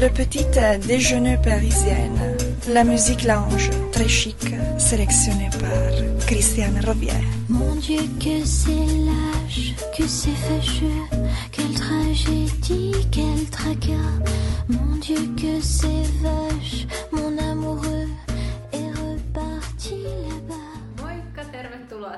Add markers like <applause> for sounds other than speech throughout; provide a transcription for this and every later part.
Le petit déjeuner parisienne. La musique lounge, très chic, sélectionnée par Christiane Robier. Mon Dieu, que c'est lâche, que c'est fâcheux, quelle tragédie, quel tracas. Mon Dieu, que c'est vache,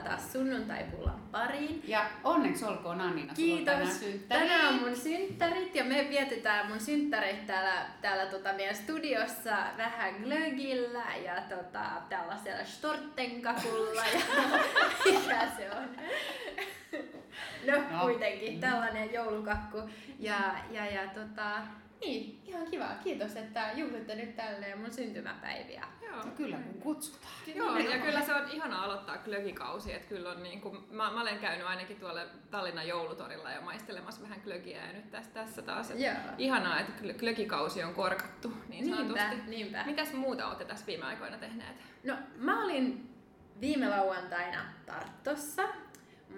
taas sunnuntaipullan pariin. Ja onneksi olkoon Annina, tänään Kiitos. synttäri. Tänään on mun synttärit ja me vietetään mun synttärit täällä, täällä tota meidän studiossa vähän glögillä ja tota, tällaisella stortenkakulla ja <laughs> mikä se on. No, No. kuitenkin tällainen joulukakku. Ja, ja, ja tota, niin, ihan kiva. Kiitos, että juhlitte nyt tälleen mun syntymäpäiviä. Joo. No kyllä, kun kutsutaan. Joo, ja kyllä se on ihana aloittaa glögikausi, että kyllä on niin kuin, mä, mä, olen käynyt ainakin tuolla Tallinnan joulutorilla ja maistelemassa vähän glögiä ja nyt tässä, tässä taas. Et Joo. ihanaa, että glögikausi on korkattu niin sanotusti. Niinpä, niinpä. Mitäs muuta olette tässä viime aikoina tehneet? No, mä olin viime lauantaina Tartossa,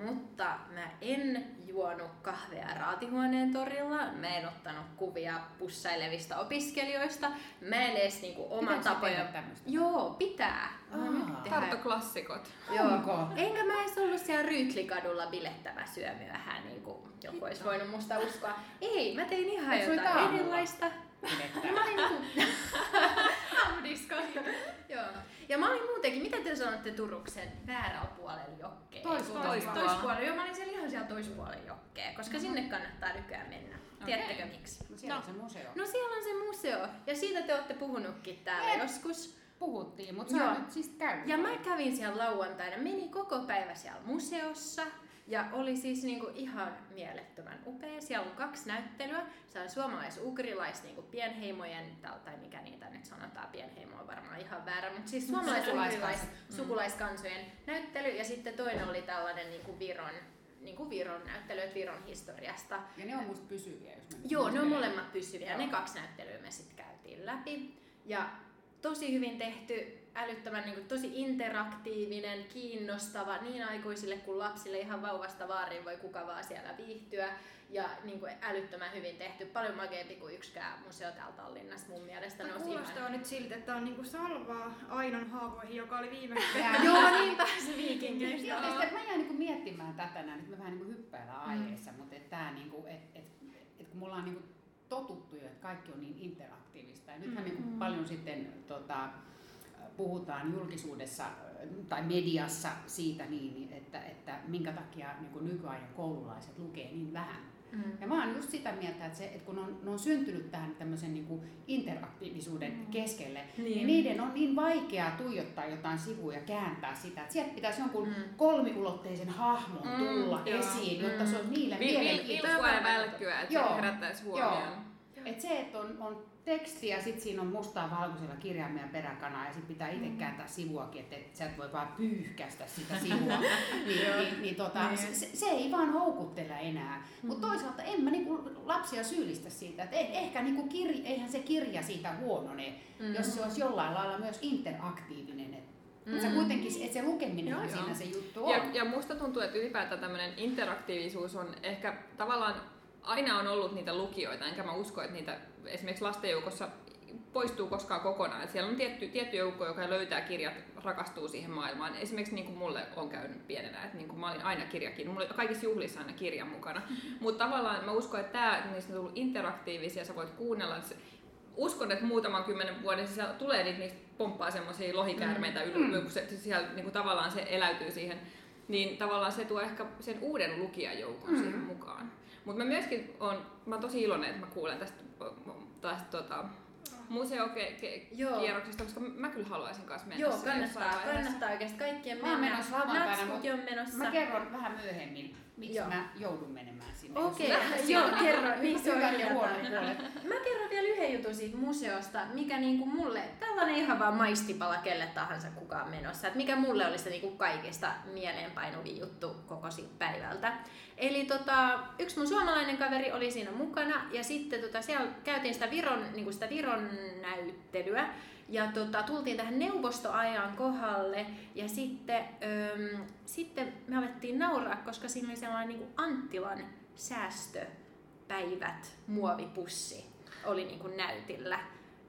mutta mä en juonut kahvia Raatihuoneen torilla. Mä en ottanut kuvia pussailevista opiskelijoista. Mä en edes niinku sä tapoja... Joo, pitää. Tarttoklassikot. Joo. Onko? Enkä mä edes ollut siellä Ryytlikadulla bilettämässä yömyöhään, niin kuin joku olisi voinut musta uskoa. Ei, mä tein ihan jotain aamulla? Pidettä. Ja mä olin niinku... Joo. Ja mä olin muutenkin, mitä te sanotte Turuksen väärällä puolella jokkea? Toispuolella. Toispuolella. Toispuolella. Joo, mä olin siellä ihan siellä toispuolella jokkea, koska sinne kannattaa nykyään mennä. Tiedättekö miksi? No siellä on se museo. No siellä on se museo, ja siitä te olette puhunutkin täällä Jep. joskus. Puhuttiin, mutta sä nyt siis käynyt. Ja mä kävin siellä lauantaina, meni koko päivä siellä museossa ja oli siis niinku ihan mielettömän upea. Siellä on kaksi näyttelyä. Se on suomalais-ugrilais niinku pienheimojen, tai- mikä niitä nyt sanotaan, pienheimo on varmaan ihan väärä, mutta siis. Mm. sukulaiskansojen näyttely. Ja sitten toinen oli tällainen niinku Viron, niinku Viron näyttely, että Viron historiasta. Ja ne on musta pysyviä, jos mä Joo, ne on molemmat pysyviä. Joo. Ne kaksi näyttelyä me sitten käytiin läpi. Ja tosi hyvin tehty, älyttömän niin kuin, tosi interaktiivinen, kiinnostava niin aikuisille kuin lapsille. Ihan vauvasta vaariin voi kuka vaan siellä viihtyä. Ja niin kuin, älyttömän hyvin tehty. Paljon makeampi kuin yksikään museo täällä Tallinnassa mun mielestä. Tämä on kuulostaa ihan- nyt siltä, että on niinku salvaa Ainon haavoihin, joka oli viime <laughs> Jää. Joo, niinpä se viikingeistä. Joo, sitten mä jäin niinku miettimään tätä näin, että me vähän niinku hyppäillään aiheessa, mutta että tää niinku, et, et, et kun me ollaan niinku totuttu jo, että kaikki on niin interaktiivista. Ja nythän niinku paljon sitten tota, puhutaan julkisuudessa ö, tai mediassa siitä niin, että, että minkä takia niinku nykyajan koululaiset lukee niin vähän. Mm. Ja mä oon just sitä mieltä, että, se, että kun on, ne on syntynyt tähän tämmöisen niin kuin interaktiivisuuden mm. keskelle, niin. Niin. niin niiden on niin vaikeaa tuijottaa jotain sivuja ja kääntää sitä. Että sieltä pitäisi jonkun Mm. mm. kolmiulotteisen hahmon Mm, tulla joo. esiin, jotta Mm. se on niille vil, mielenkiintoista. vilkkua ja välkkyä, että se Joo. herättäisi huomioon. Et se, että on, on teksti ja sitten siinä on mustaa valkoisella kirjaimia peräkanaa ja sitten pitää itse Mm. kääntää sivuakin, että et sä et voi vaan pyyhkästä sitä sivua, <laughs> niin, niin, niin, tota, Niin. se, se, ei vaan houkuttele enää. Mutta toisaalta en mä niinku lapsia syyllistä siitä, että eh, ehkä niinku kir, eihän se kirja siitä huonone, Mm. jos se olisi jollain lailla myös interaktiivinen. Et, mm. se Mm. kuitenkin, että se lukeminen Joo, on joo. siinä se juttu on. Ja, ja musta tuntuu, että ylipäätään tämmöinen interaktiivisuus on ehkä tavallaan aina on ollut niitä lukijoita, enkä mä usko, että niitä esimerkiksi lastenjoukossa poistuu koskaan kokonaan. Et siellä on tietty, tietty joukko, joka löytää kirjat, rakastuu siihen maailmaan. Esimerkiksi niin kuin mulle on käynyt pienenä, että niin kuin mä olin aina kirjakin, mulla oli kaikissa juhlissa aina kirja mukana. Mutta tavallaan mä uskon, että tämä niistä on tullut interaktiivisia, sä voit kuunnella. Uskon, että muutaman kymmenen vuoden sisällä tulee niitä, niistä pomppaa semmoisia lohikäärmeitä mm. yli, kun se, siellä niin kuin tavallaan se eläytyy siihen, niin tavallaan se tuo ehkä sen uuden lukijajoukon mm. siihen mukaan. Mutta mä myöskin on, mä oon tosi iloinen, että mä kuulen tästä, tästä tota, museokierroksesta, koska mä kyllä haluaisin kanssa mennä Joo, kannattaa, kannattaa oikeasti kaikkien Mä oon mennä. menossa lauantaina, Natskukin mut on menossa. Mä kerron vähän myöhemmin, miksi Joo. mä joudun menemään sinne. Okei, Jos- <laughs> joo, kerro, <laughs> niin se on ja puolet. Mä kerron vielä yhden jutun siitä museosta, mikä niinku mulle, tällainen ihan vaan maistipala kelle tahansa kukaan menossa, että mikä mulle oli se niinku kaikista mieleenpainuvin juttu koko siitä päivältä. Eli tota, yksi mun suomalainen kaveri oli siinä mukana ja sitten tota, siellä käytiin sitä Viron, niinku sitä Viron näyttelyä ja tota, tultiin tähän neuvostoajan kohdalle ja sitten, öm, sitten me alettiin nauraa, koska siinä oli sellainen niinku Anttilan säästöpäivät muovipussi. oli niin kuin näytillä.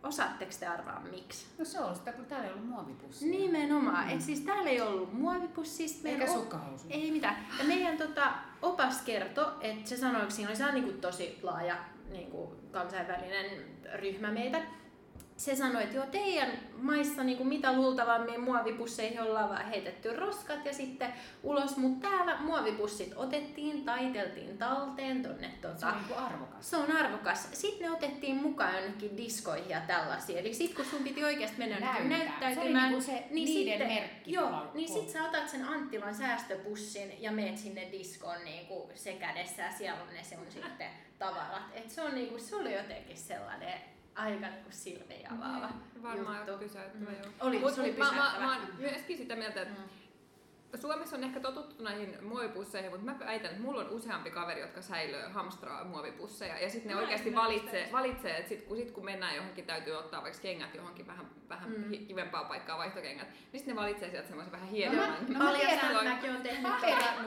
Osaatteko te arvaa miksi? No se on sitä, kun täällä ei ollut muovipussia. Nimenomaan. Et siis täällä ei ollut muovipussista. Eikä sukkahousuja. Ei mitään. Ja meidän tota, opas kertoi, että se sanoi, että siinä oli se on niin kuin tosi laaja niin kuin kansainvälinen ryhmä meitä. Se sanoi, että joo, teidän maissa niin kuin mitä luultavammin muovipusseihin ollaan vaan heitetty roskat ja sitten ulos, mutta täällä muovipussit otettiin, taiteltiin talteen tonne. Tota, Se on niin kuin arvokas. se on arvokas. Sitten ne otettiin mukaan jonnekin diskoihin ja tällaisia. Eli sit kun sun piti oikeasti mennä Näyttää. Näyttäytymään, Se niinku se niiden merkki Joo, niin sit sä otat sen Anttilan säästöpussin ja meet sinne diskoon niinku se kädessä ja siellä on ne sun sitten tavarat. Et se, on niinku, se oli jotenkin sellainen aika niinku silmiä avaava Varmaan juttu. pysäyttävä, Mm. joo. Oli- Mut- se oli mut mä, mä, pysäyttävä. mä, oon myöskin sitä mieltä, että Mm. Suomessa on ehkä totuttu näihin muovipusseihin, mutta mä väitän, että mulla on useampi kaveri, jotka säilöö hamstraa muovipusseja. Ja sitten ne Mä oikeasti valitsee, valitsee että sit, kun, sit kun mennään johonkin, täytyy ottaa vaikka kengät johonkin vähän, vähän Mm. kivempaa paikkaa, vaihtokengät, niin sitten ne valitsee sieltä semmoisen vähän No hienomman. no mä Paljastan, tiedän, mäkin on tehnyt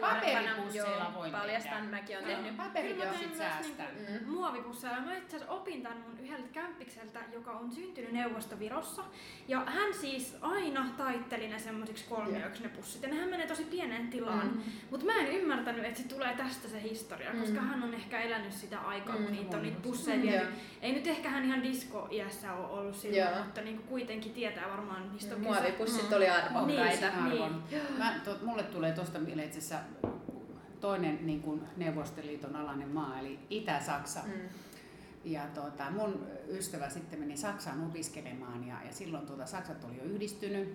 paperipusseilla voin Paljastan, mäkin on tehnyt. Teen myös säästää. Mm. muovipusseilla. Mä itse asiassa opin tämän mun yhdeltä kämppikseltä, joka on syntynyt Neuvostovirossa. Ja hän siis aina taitteli ne semmoisiksi kolmioiksi ne pussit. Ja nehän menee tosi pieneen tilaan. Mm. Mutta mä en ymmärtänyt, että se tulee tästä se historia, Mm. koska hän on ehkä elänyt sitä aikaa, kun Mm. niitä on niitä pusseja Mm, joo. Ei nyt ehkä hän ihan disco-iässä ole ollut silloin, Joo. mutta niinku kuitenkin tietää varmaan, mistä on kyse. Muovipussit Mm. oli arvokkaita. siinä Niin. arvon. Mä, <gasps> to, mulle tulee tuosta mieleen itse asiassa toinen niin kuin Neuvostoliiton alainen maa, eli Itä-Saksa. Mm. Ja tuota, mun ystävä sitten meni Saksaan opiskelemaan ja, ja silloin tuota, Saksat oli jo yhdistynyt.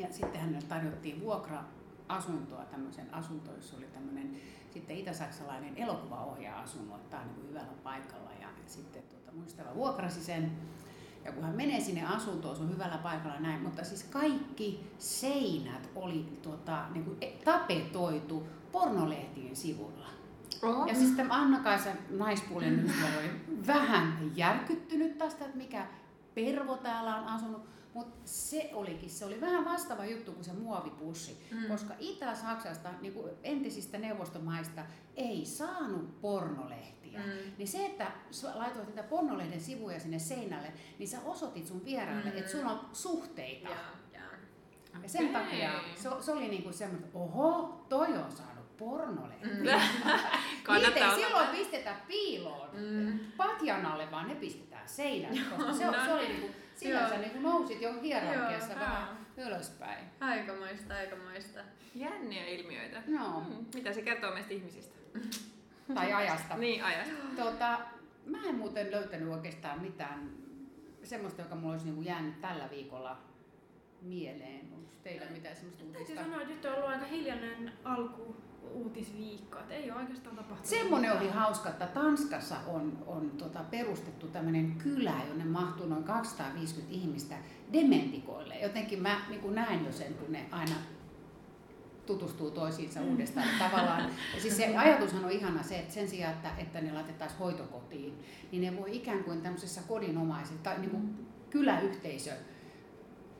Ja sitten hänelle tarjottiin vuokra-asuntoa, tämmöisen asunto, jossa oli tämmöinen sitten itä-saksalainen elokuvaohjaaja asunut, että tämä on niin hyvällä paikalla. Ja sitten tuota, mun ystävä vuokrasi sen. Ja kun hän menee sinne asuntoon, se on hyvällä paikalla näin, mutta siis kaikki seinät oli tuota, niin kuin tapetoitu pornolehtien sivulla. Oho. Ja siis tämä Anna-Kaisa naispuolinen oli vähän järkyttynyt tästä, että mikä pervo täällä on asunut. Mutta se olikin, se oli vähän vastaava juttu kuin se muovipussi, Mm. koska Itä-Saksasta, niin kuin entisistä neuvostomaista, ei saanut pornolehtiä. Mm. Niin se, että laitoit niitä pornolehden sivuja sinne seinälle, niin sä osoitit sun vieraille, Mm. että sulla on suhteita. Joo, joo. Ja sen takia se, se oli niinku semmoinen, että oho, toi on saanut pornolehtiä. Mm. <laughs> Niitä ei silloin pistetä piiloon Mm. patjan alle, vaan ne pistetään seinälle, koska se, on, <laughs> No se oli niinku, sillä Joo. sä niinku nousit jo hierarkiassa Joo, vähän joo. ylöspäin. Aikamoista, aikamoista. Jänniä ilmiöitä. No, Mm. Mitä se kertoo meistä ihmisistä? <laughs> tai ajasta. Niin, ajasta. <gasps> Tota, mä en muuten löytänyt oikeastaan mitään semmoista, joka mulla olisi niinku jäänyt tällä viikolla mieleen. Onko teillä mitään semmoista Täytyy uutista? sanoa, että nyt on ollut aika hiljainen alku uutisviikko, että ei ole oikeastaan tapahtunut. Semmoinen oli hauska, että Tanskassa on, on tota, perustettu tämmöinen kylä, jonne mahtuu noin 250 ihmistä dementikoille. Jotenkin mä niin näen jo sen, kun ne aina tutustuu toisiinsa uudestaan tavallaan. Ja siis se ajatushan on ihana se, että sen sijaan, että, että ne laitettaisiin hoitokotiin, niin ne voi ikään kuin tämmöisessä kodinomaisessa tai niin kuin kyläyhteisö.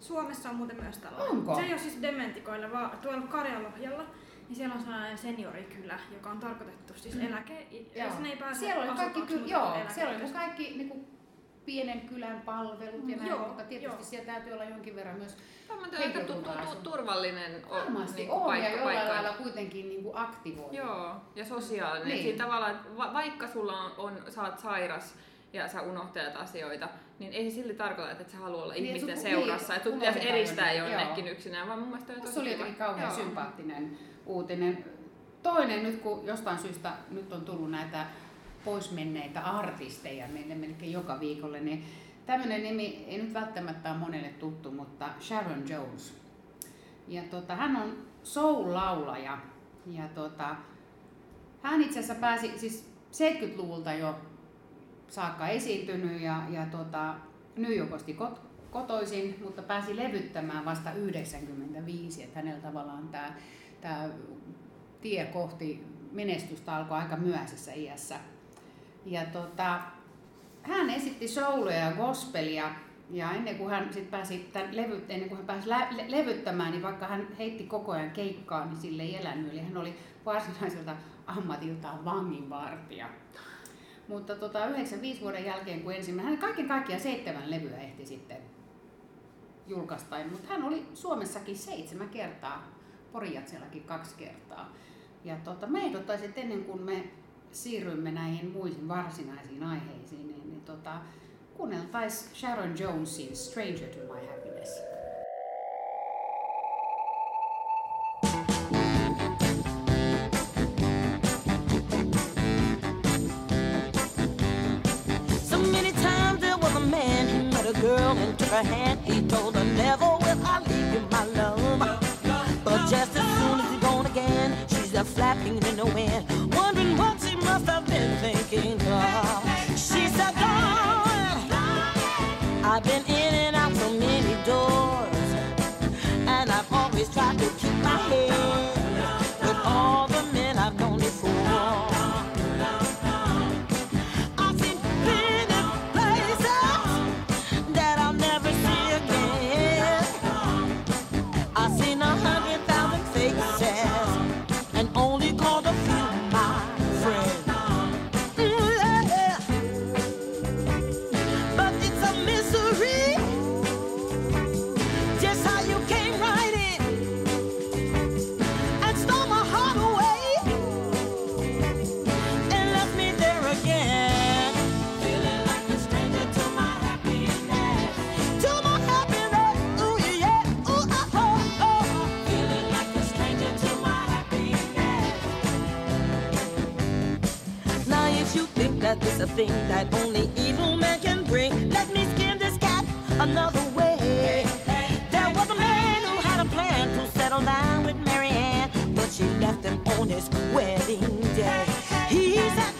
Suomessa on muuten myös tällainen. Onko? Se ei ole siis dementikoille, vaan tuolla Karjalohjalla, niin siellä on sellainen seniorikylä, joka on tarkoitettu siis eläke... Joo. Sinne ei pääse Siellä oli kaikki, ky- joo, siellä oli kaikki niin kuin pienen kylän palvelut ja Mm, näin, joo, mutta tietysti joo. siellä täytyy olla jonkin verran myös toi aika turvallinen Varmasti niinku on ja paikka, jollain lailla kuitenkin niin kuin aktivoitu. Joo, ja sosiaalinen. Niin. Niin. Siinä tavallaan, että va- vaikka sulla on, on, sä oot sairas ja sä unohtajat asioita, niin ei se silti tarkoita, että et sä haluaa olla Niin, ihmisten sun- seurassa, niin, että sun pitäisi eristää jonnekin, joo. yksinään, vaan mun mielestä toi on tosi se oli jotenkin kauhean Joo. sympaattinen uutinen. Toinen nyt, kun jostain syystä nyt on tullut näitä poismenneitä artisteja meille melkein joka viikolle, niin tämmöinen nimi ei nyt välttämättä ole monelle tuttu, mutta Sharon Jones. Ja tota, hän on soul-laulaja ja tota, hän itse asiassa pääsi siis 70-luvulta jo saakka esiintynyt ja, ja tota, New Yorkista kot, kotoisin, mutta pääsi levyttämään vasta 95, että hänellä tavallaan tämä, tämä tie kohti menestystä alkoi aika myöhäisessä iässä. Ja tota, hän esitti souloja ja gospelia ja ennen kuin hän sit pääsi tämän levy, ennen kuin hän pääsi lä- le- levyttämään, niin vaikka hän heitti koko ajan keikkaa, niin sille ei elänyt. Eli hän oli varsinaiselta ammatiltaan vanginvartija. Mutta tota, 95 vuoden jälkeen, kun ensimmäinen, hän kaiken kaikkiaan seitsemän levyä ehti sitten julkaista, mutta hän oli Suomessakin seitsemän kertaa, Porijatsellakin kaksi kertaa. Ja tota, me ehdottaisin, että ennen kuin me siirrymme näihin muihin varsinaisiin aiheisiin, niin, niin tota, kuunneltaisiin Sharon Jonesin Stranger to My Happiness. Girl and her hand. He told her, never will I leave you, my love. Flapping in the wind, wondering what she must have been thinking of. She's a darling, I've been in and out so many doors, and I've always tried to keep my head with all the men I've known a thing that only evil men can bring, let me skin this cat another way. There was a man who had a plan to settle down with Mary Ann, but she left him on his wedding day. He said,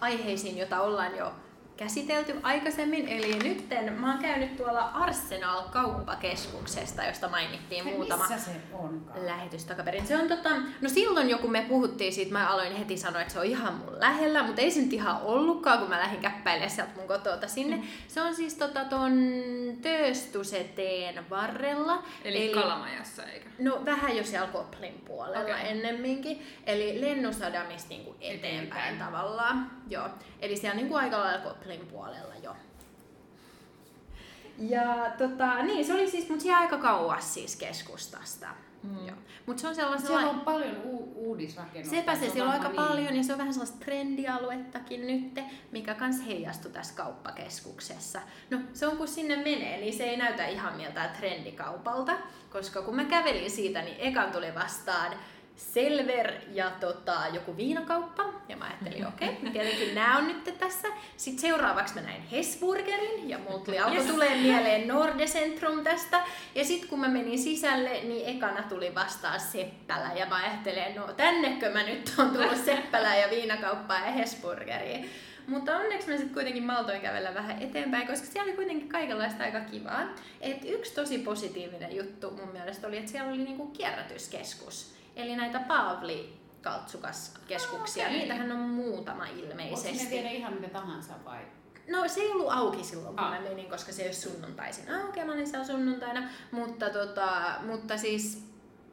aiheisiin, joita ollaan jo käsitelty aikaisemmin. Eli nytten mä oon käynyt tuolla Arsenal-kauppakeskuksesta, josta mainittiin Hei, muutama Missä se onkaan? lähetys takaperin. Se on tota, no silloin jo kun me puhuttiin siitä, mä aloin heti sanoa, että se on ihan mun lähellä, mutta ei se nyt ihan ollutkaan, kun mä lähdin käppäilemään sieltä mun kotota sinne. Mm. Se on siis tota ton Tööstuseteen varrella. Eli, Eli Kalamajassa, eikö? No vähän jo siellä Koplin puolella okay. ennemminkin. Eli Lennusadamista niinku eteenpäin, Eteenpäin. tavallaan. Joo. Eli siellä niinku aika lailla Koplin puolella jo. Ja tota, niin, se oli siis, mut siellä aika kauas siis keskustasta. Mm. Joo. Mut se on sellaisella... Siellä on paljon u- uudisrakennusta. Sepä se, siellä on aika varmaan paljon ja se on vähän sellaista trendialuettakin nyt, mikä kans heijastui tässä kauppakeskuksessa. No se on kun sinne menee, niin se ei näytä ihan miltään trendikaupalta, koska kun mä kävelin siitä, niin ekan tuli vastaan Selver ja tota, joku viinakauppa. Ja mä ajattelin, okei, okay, tietenkin nämä on nyt tässä. Sitten seuraavaksi mä näin Hesburgerin ja mulla tuli, alkoi tulee mieleen Nordecentrum tästä. Ja sitten kun mä menin sisälle, niin ekana tuli vastaan Seppälä. Ja mä ajattelin, no tännekö mä nyt on tullut Seppälä ja viinakauppaa ja Hesburgeria. Mutta onneksi mä sitten kuitenkin maltoin kävellä vähän eteenpäin, koska siellä oli kuitenkin kaikenlaista aika kivaa. Et yksi tosi positiivinen juttu mun mielestä oli, että siellä oli niinku kierrätyskeskus. Eli näitä Paavli kaltsukaskeskuksia. Okei. Niitähän on muutama ilmeisesti. viedä ihan mitä tahansa vai? No se ei ollut auki silloin, kun Ah. mä menin, koska se ei ole sunnuntaisin auki ja mä olin siellä sunnuntaina. Mutta, tota, mutta siis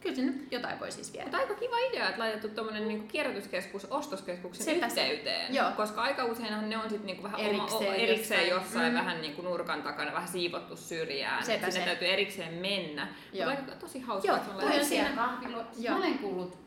kyllä sinne jotain voi siis viedä. Mutta aika kiva idea, että laitettu tuommoinen niinku kierrätyskeskus ostoskeskuksen Sepä se. yhteyteen. Joo. Koska aika useinhan ne on sitten niinku vähän Erikseen oma, o- erikseen jossain. jossain, Mm. vähän niinku nurkan takana, vähän siivottu syrjään. Sepä Sinne se. täytyy erikseen mennä. Joo. Mutta aika tosi hauskaa, Joo, että se on toi on laitettu- siinä- kahvilo... Mä olen kuullut,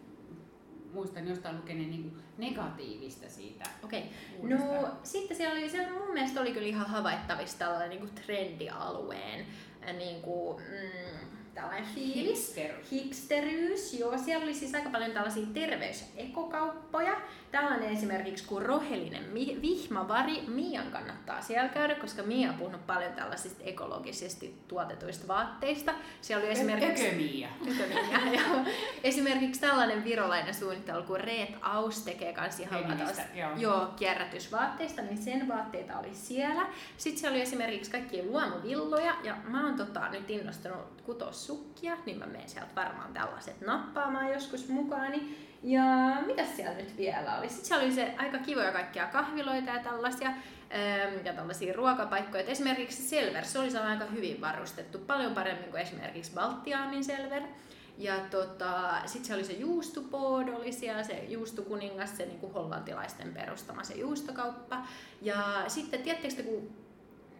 muistan jostain lukeneen niin negatiivista siitä. Okei. uudesta. No sitten siellä oli, siellä mun mielestä oli kyllä ihan havaittavissa tällainen niin kuin trendialueen äh, niin kuin, mm, tällainen fiilis. Hipster. Hipsteryys, joo. Siellä oli siis aika paljon tällaisia terveysekokauppoja. Tällainen esimerkiksi kuin rohelinen vihmavari. Mian kannattaa siellä käydä, koska Mia on puhunut paljon tällaisista ekologisesti tuotetuista vaatteista. Siellä oli esimerkiksi... Ökömiä, <laughs> <laughs> joo. Esimerkiksi tällainen virolainen suunnittelu, kun Reet Aus tekee kans ihan Feministä, joo. joo, kierrätysvaatteista, niin sen vaatteita oli siellä. Sitten siellä oli esimerkiksi kaikkia luomuvilloja, ja mä oon tota, nyt innostunut kutossukkia, niin mä menen sieltä varmaan tällaiset nappaamaan joskus mukaani. Ja mitäs siellä nyt vielä oli? Sitten siellä oli se aika kivoja kaikkia kahviloita ja tällaisia, ähm, ja tällaisia ruokapaikkoja. Et esimerkiksi Selver, se oli aika hyvin varustettu, paljon paremmin kuin esimerkiksi Baltiaamin Selver. Ja tota, sitten se oli se juustupood, oli siellä se juustukuningas, se niinku hollantilaisten perustama se juustokauppa. Ja sitten tiedättekö te, kun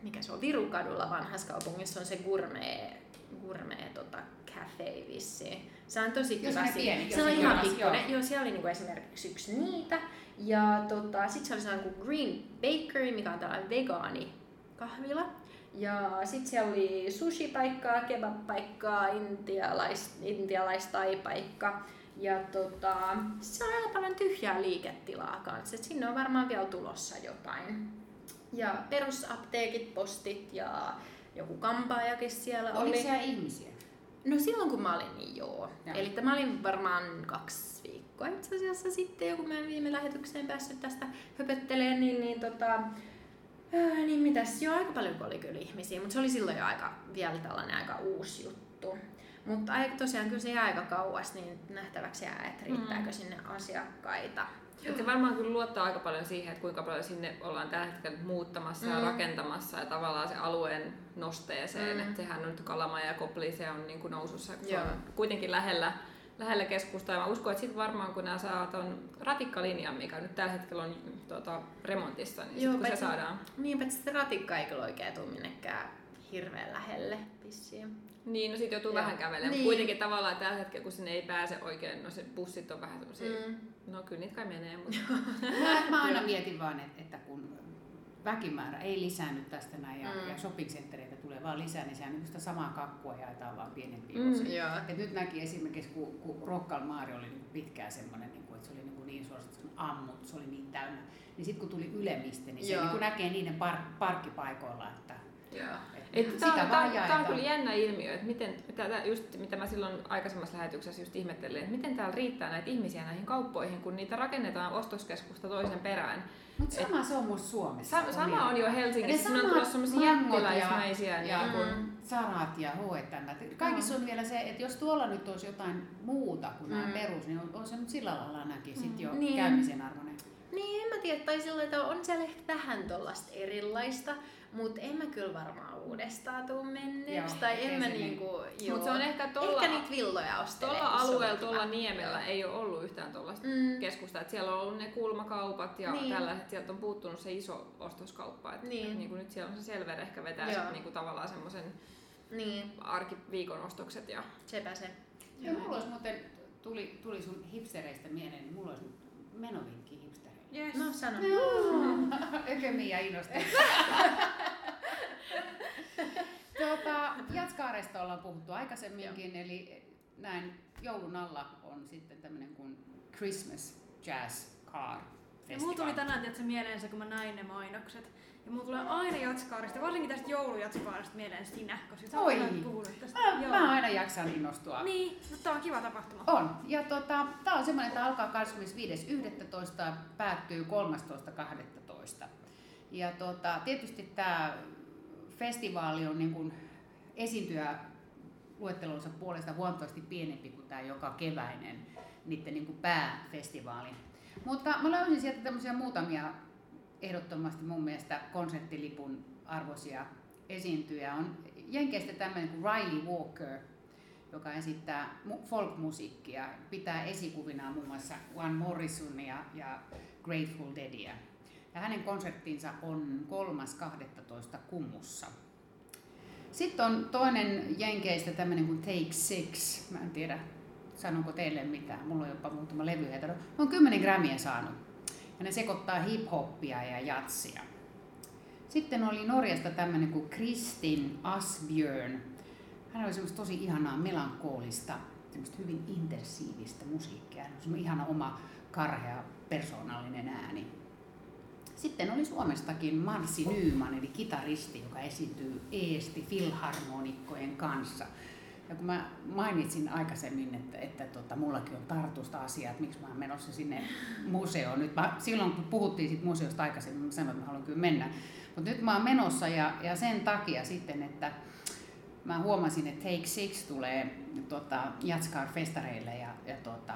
mikä se on, Virukadulla vanhassa kaupungissa on se gourmet, gourmet tota, cafe vissiin. Se on tosi kiva. siinä. pieni, se on ihan pikkuinen. joo. Joo, siellä oli niinku esimerkiksi yksi niitä. Ja tota, sitten se oli sellainen kuin Green Bakery, mikä on tällainen vegaani kahvila. Ja sitten siellä oli sushi-paikkaa, kebab-paikkaa, intialais, intialaistai-paikka. Ja tota, se on aika paljon tyhjää liiketilaa kanssa. Et sinne on varmaan vielä tulossa jotain. Ja perusapteekit, postit ja joku kampaajakin siellä Oliko oli. siellä ihmisiä? No silloin kun mä olin, niin joo. Joo. Eli mä olin varmaan kaksi viikkoa itse asiassa sitten, joku mä en viime lähetykseen päässyt tästä höpöttelemään, niin, niin tota, ää, niin mitäs, joo aika paljon kun oli kyllä ihmisiä, mutta se oli silloin jo aika, vielä tällainen aika uusi juttu. Mutta tosiaan kyllä se jää aika kauas, niin nähtäväksi jää, että riittääkö Mm. sinne asiakkaita. Et se varmaan kyllä luottaa aika paljon siihen, että kuinka paljon sinne ollaan tällä hetkellä muuttamassa ja Mm. rakentamassa ja tavallaan se alueen nosteeseen. Mm. Että sehän on nyt Kalama ja Kopli, se on niin kuin nousussa, kun Joo. on kuitenkin lähellä, lähellä keskustaa. Ja mä uskon, että sitten varmaan kun nämä saa ton ratikkalinjan, mikä nyt tällä hetkellä on tuota, remontissa, niin Joo, sit, kun se saadaan. Niin, paitsi se ratikka ei kyllä oikein tule minnekään hirveän lähelle vissiin. Niin, no sit joutuu Joo. vähän kävelemään. Niin. Niin. Kuitenkin tavallaan tällä hetkellä, kun sinne ei pääse oikein, no se bussit on vähän semmosia, Mm. no kyllä niitä kai menee, mutta <laughs> Mä, mä aina mietin vaan, että, että kun väkimäärä ei lisäänny tästä näin ja, Mm. ja shopping centereitä tulee vaan lisää, niin sehän niin sitä samaa kakkua jaetaan vaan pienempiin Mm. osiin. Et nyt näki esimerkiksi, kun, kun Rock al Mare oli niin pitkään semmoinen, niin että se oli niin, kuin niin suosittu, että ammut, se oli niin täynnä. Niin sitten kun tuli Ylemiste, niin se Joo. niin näkee niiden par- parkkipaikoilla, että, Joo. että Et vaan tää, tää on kyllä jännä ilmiö, että miten, tää, just, mitä mä silloin aikaisemmassa lähetyksessä just ihmettelin, että miten täällä riittää näitä ihmisiä näihin kauppoihin, kun niitä rakennetaan ostoskeskusta toisen perään. Mutta sama se on myös Suomessa. Sa- sama on jo Helsingissä, siinä on tullut semmoisia ja- jättiläismäisiä. ja niin kun, Mm. Sarat ja H&M. Kaikissa on vielä se, että jos tuolla nyt olisi jotain muuta kuin nämä Mm. perus, niin on, on se nyt sillä lailla ainakin sit jo Niin. käymisen arvoinen. Niin, en mä tiedä, tai sillä että on siellä ehkä vähän tollasta erilaista, mutta en mä kyllä varmaan uudestaan tuu menneeksi. Joo, Tai en mä niinku, joo. Mut se on ehkä tuolla- Ehkä niitä villoja ostelee. tuolla alueella, kiva. tuolla niemellä ei ole ollut yhtään tuollaista Mm. keskusta. Et siellä on ollut ne kulmakaupat ja Niin. tällaiset, sieltä on puuttunut se iso ostoskauppa. Et, Niin. et, niin kuin nyt siellä on se Selver ehkä vetää sit, niin kuin tavallaan semmoisen Niin, arkiviikon ostokset. Ja... sepä se. Ja mulla olisi muuten, tuli, tuli sun hipstereistä mieleen, niin mulla olisi menovinkki. Yes. No sano. <laughs> Ökemiä innosti. <laughs> tuota, Jatskaaresta ollaan puhuttu aikaisemminkin, eli näin joulun alla on sitten tämmöinen kuin Christmas Jazz Car Ja mulla tuli tänään tietysti mieleen se, kun mä näin ne mainokset. Ja mulla tulee aina Jatskaarista, varsinkin tästä joulujatskaarista mieleen sinä, koska sä Oi. oot puhunut tästä. Mä, mä aina jaksan innostua. Niin, mutta tää on kiva tapahtuma. On. Ja tota, tää on semmoinen, että alkaa 25.11. ja päättyy 13.12. Ja tota, tietysti tämä festivaali on niin kuin esiintyjä luettelonsa puolesta huomattavasti pienempi kuin tämä joka keväinen niiden niin kuin pääfestivaali. Mutta mä löysin sieltä tämmöisiä muutamia ehdottomasti mun mielestä konserttilipun arvoisia esiintyjä. On Jenkeistä tämmöinen kuin Riley Walker, joka esittää mu- folkmusiikkia, pitää esikuvina muun muassa One Morrisonia ja Grateful Deadia. Ja hänen konserttinsa on 3.12. Kummussa. Sitten on toinen Jenkeistä tämmöinen kuin Take Six. Mä en tiedä, sanonko teille mitään. Mulla on jopa muutama levy heitä. Ne on 10 grammia saanut. Ja ne sekoittaa hip-hoppia ja jatsia. Sitten oli Norjasta tämmöinen kuin Kristin Asbjörn. Hän oli semmoista tosi ihanaa melankoolista, semmoista hyvin intensiivistä musiikkia. Hän on ihana oma karhea persoonallinen ääni. Sitten oli Suomestakin Marsi Nyman, eli kitaristi, joka esiintyy Eesti Filharmonikkojen kanssa. Ja kun mä mainitsin aikaisemmin, että, että tota, mullakin on Tartusta asiaa, että miksi mä oon menossa sinne museoon. Nyt mä, silloin kun puhuttiin siitä museosta aikaisemmin, mä sanoin, että mä haluan kyllä mennä. Mutta nyt mä oon menossa ja, ja sen takia sitten, että mä huomasin, että Take Six tulee tota, Jatskar-festareille ja, ja tota,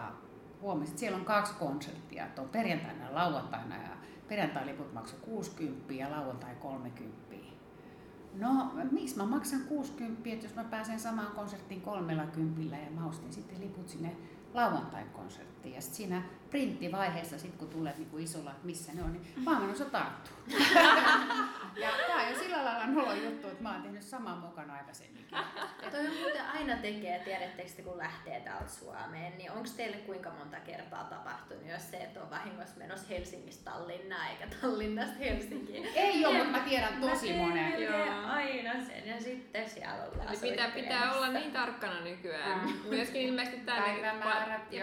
huomasin, että siellä on kaksi konserttia, että on perjantaina ja lauantaina ja perjantai-liput maksoi 60 ja lauantai 30. No, miksi mä maksan 60, että jos mä pääsen samaan konserttiin kolmella kympillä ja mä ostin sitten liput sinne lauantain konserttiin. Ja sitten siinä printtivaiheessa, sit kun tulee niinku isolla, että missä ne on, niin menossa tarttuu. <laughs> ja tää on jo sillä lailla nolo juttu, että mä oon tehnyt saman mukana aikaisemminkin. Toi on muuten aina tekee, tiedättekö te, kun lähtee täältä Suomeen, niin onko teille kuinka monta kertaa tapahtunut, jos se, että on vahingossa menossa Helsingistä Tallinnaan eikä Tallinnasta Helsinkiin? Ei ole, mutta mä tiedän tosi Mä monen. Joo. aina sen ja sitten siellä ollaan pitää, pitää olla niin tarkkana nykyään. Myöskin ilmeisesti tämä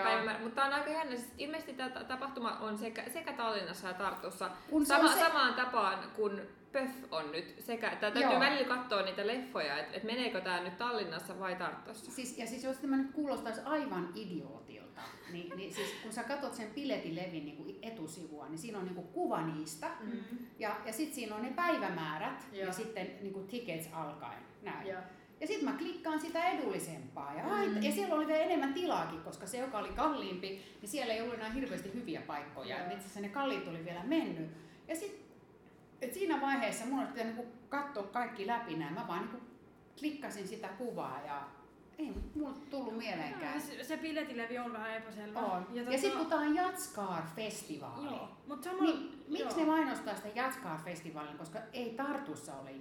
Päivämäärät. Mutta on aika jännä. Siis ilmeisesti tämä ta- tapahtuma on sekä, sekä Tallinnassa ja Tartussa Kun sama, se- samaan tapaan kuin Pöff on nyt. Sekä, tää täytyy Joo. välillä katsoa niitä leffoja, että et meneekö tämä nyt Tallinnassa vai Tartussa. Siis, ja siis jos tämä nyt kuulostaisi aivan idiootilta, niin, niin siis kun sä katsot sen biletilevin niin kuin etusivua, niin siinä on niin kuin kuva niistä. Mm. Ja, ja sitten siinä on ne päivämäärät Joo. ja sitten niin kuin tickets alkaen. Näin. Joo. Ja sitten mä klikkaan sitä edullisempaa. Ja, Mm. ja siellä oli vielä enemmän tilaakin, koska se, joka oli kalliimpi, niin siellä ei ollut enää hirveästi hyviä paikkoja. Joo. Itse asiassa ne kalliit oli vielä mennyt. Ja sitten et siinä vaiheessa mun olisi pitänyt niinku katsoa kaikki läpi nämä. Mä vaan niinku klikkasin sitä kuvaa ja ei mulle tullut mieleenkään. Se, se piletilevi on vähän epäselvä. On. Ja, tota- ja sitten kun tää on Jatskar-festivaali, Joo, mutta samalla... niin miksi ne mainostaa sitä Jatskar-festivaalin, koska ei Tartussa ole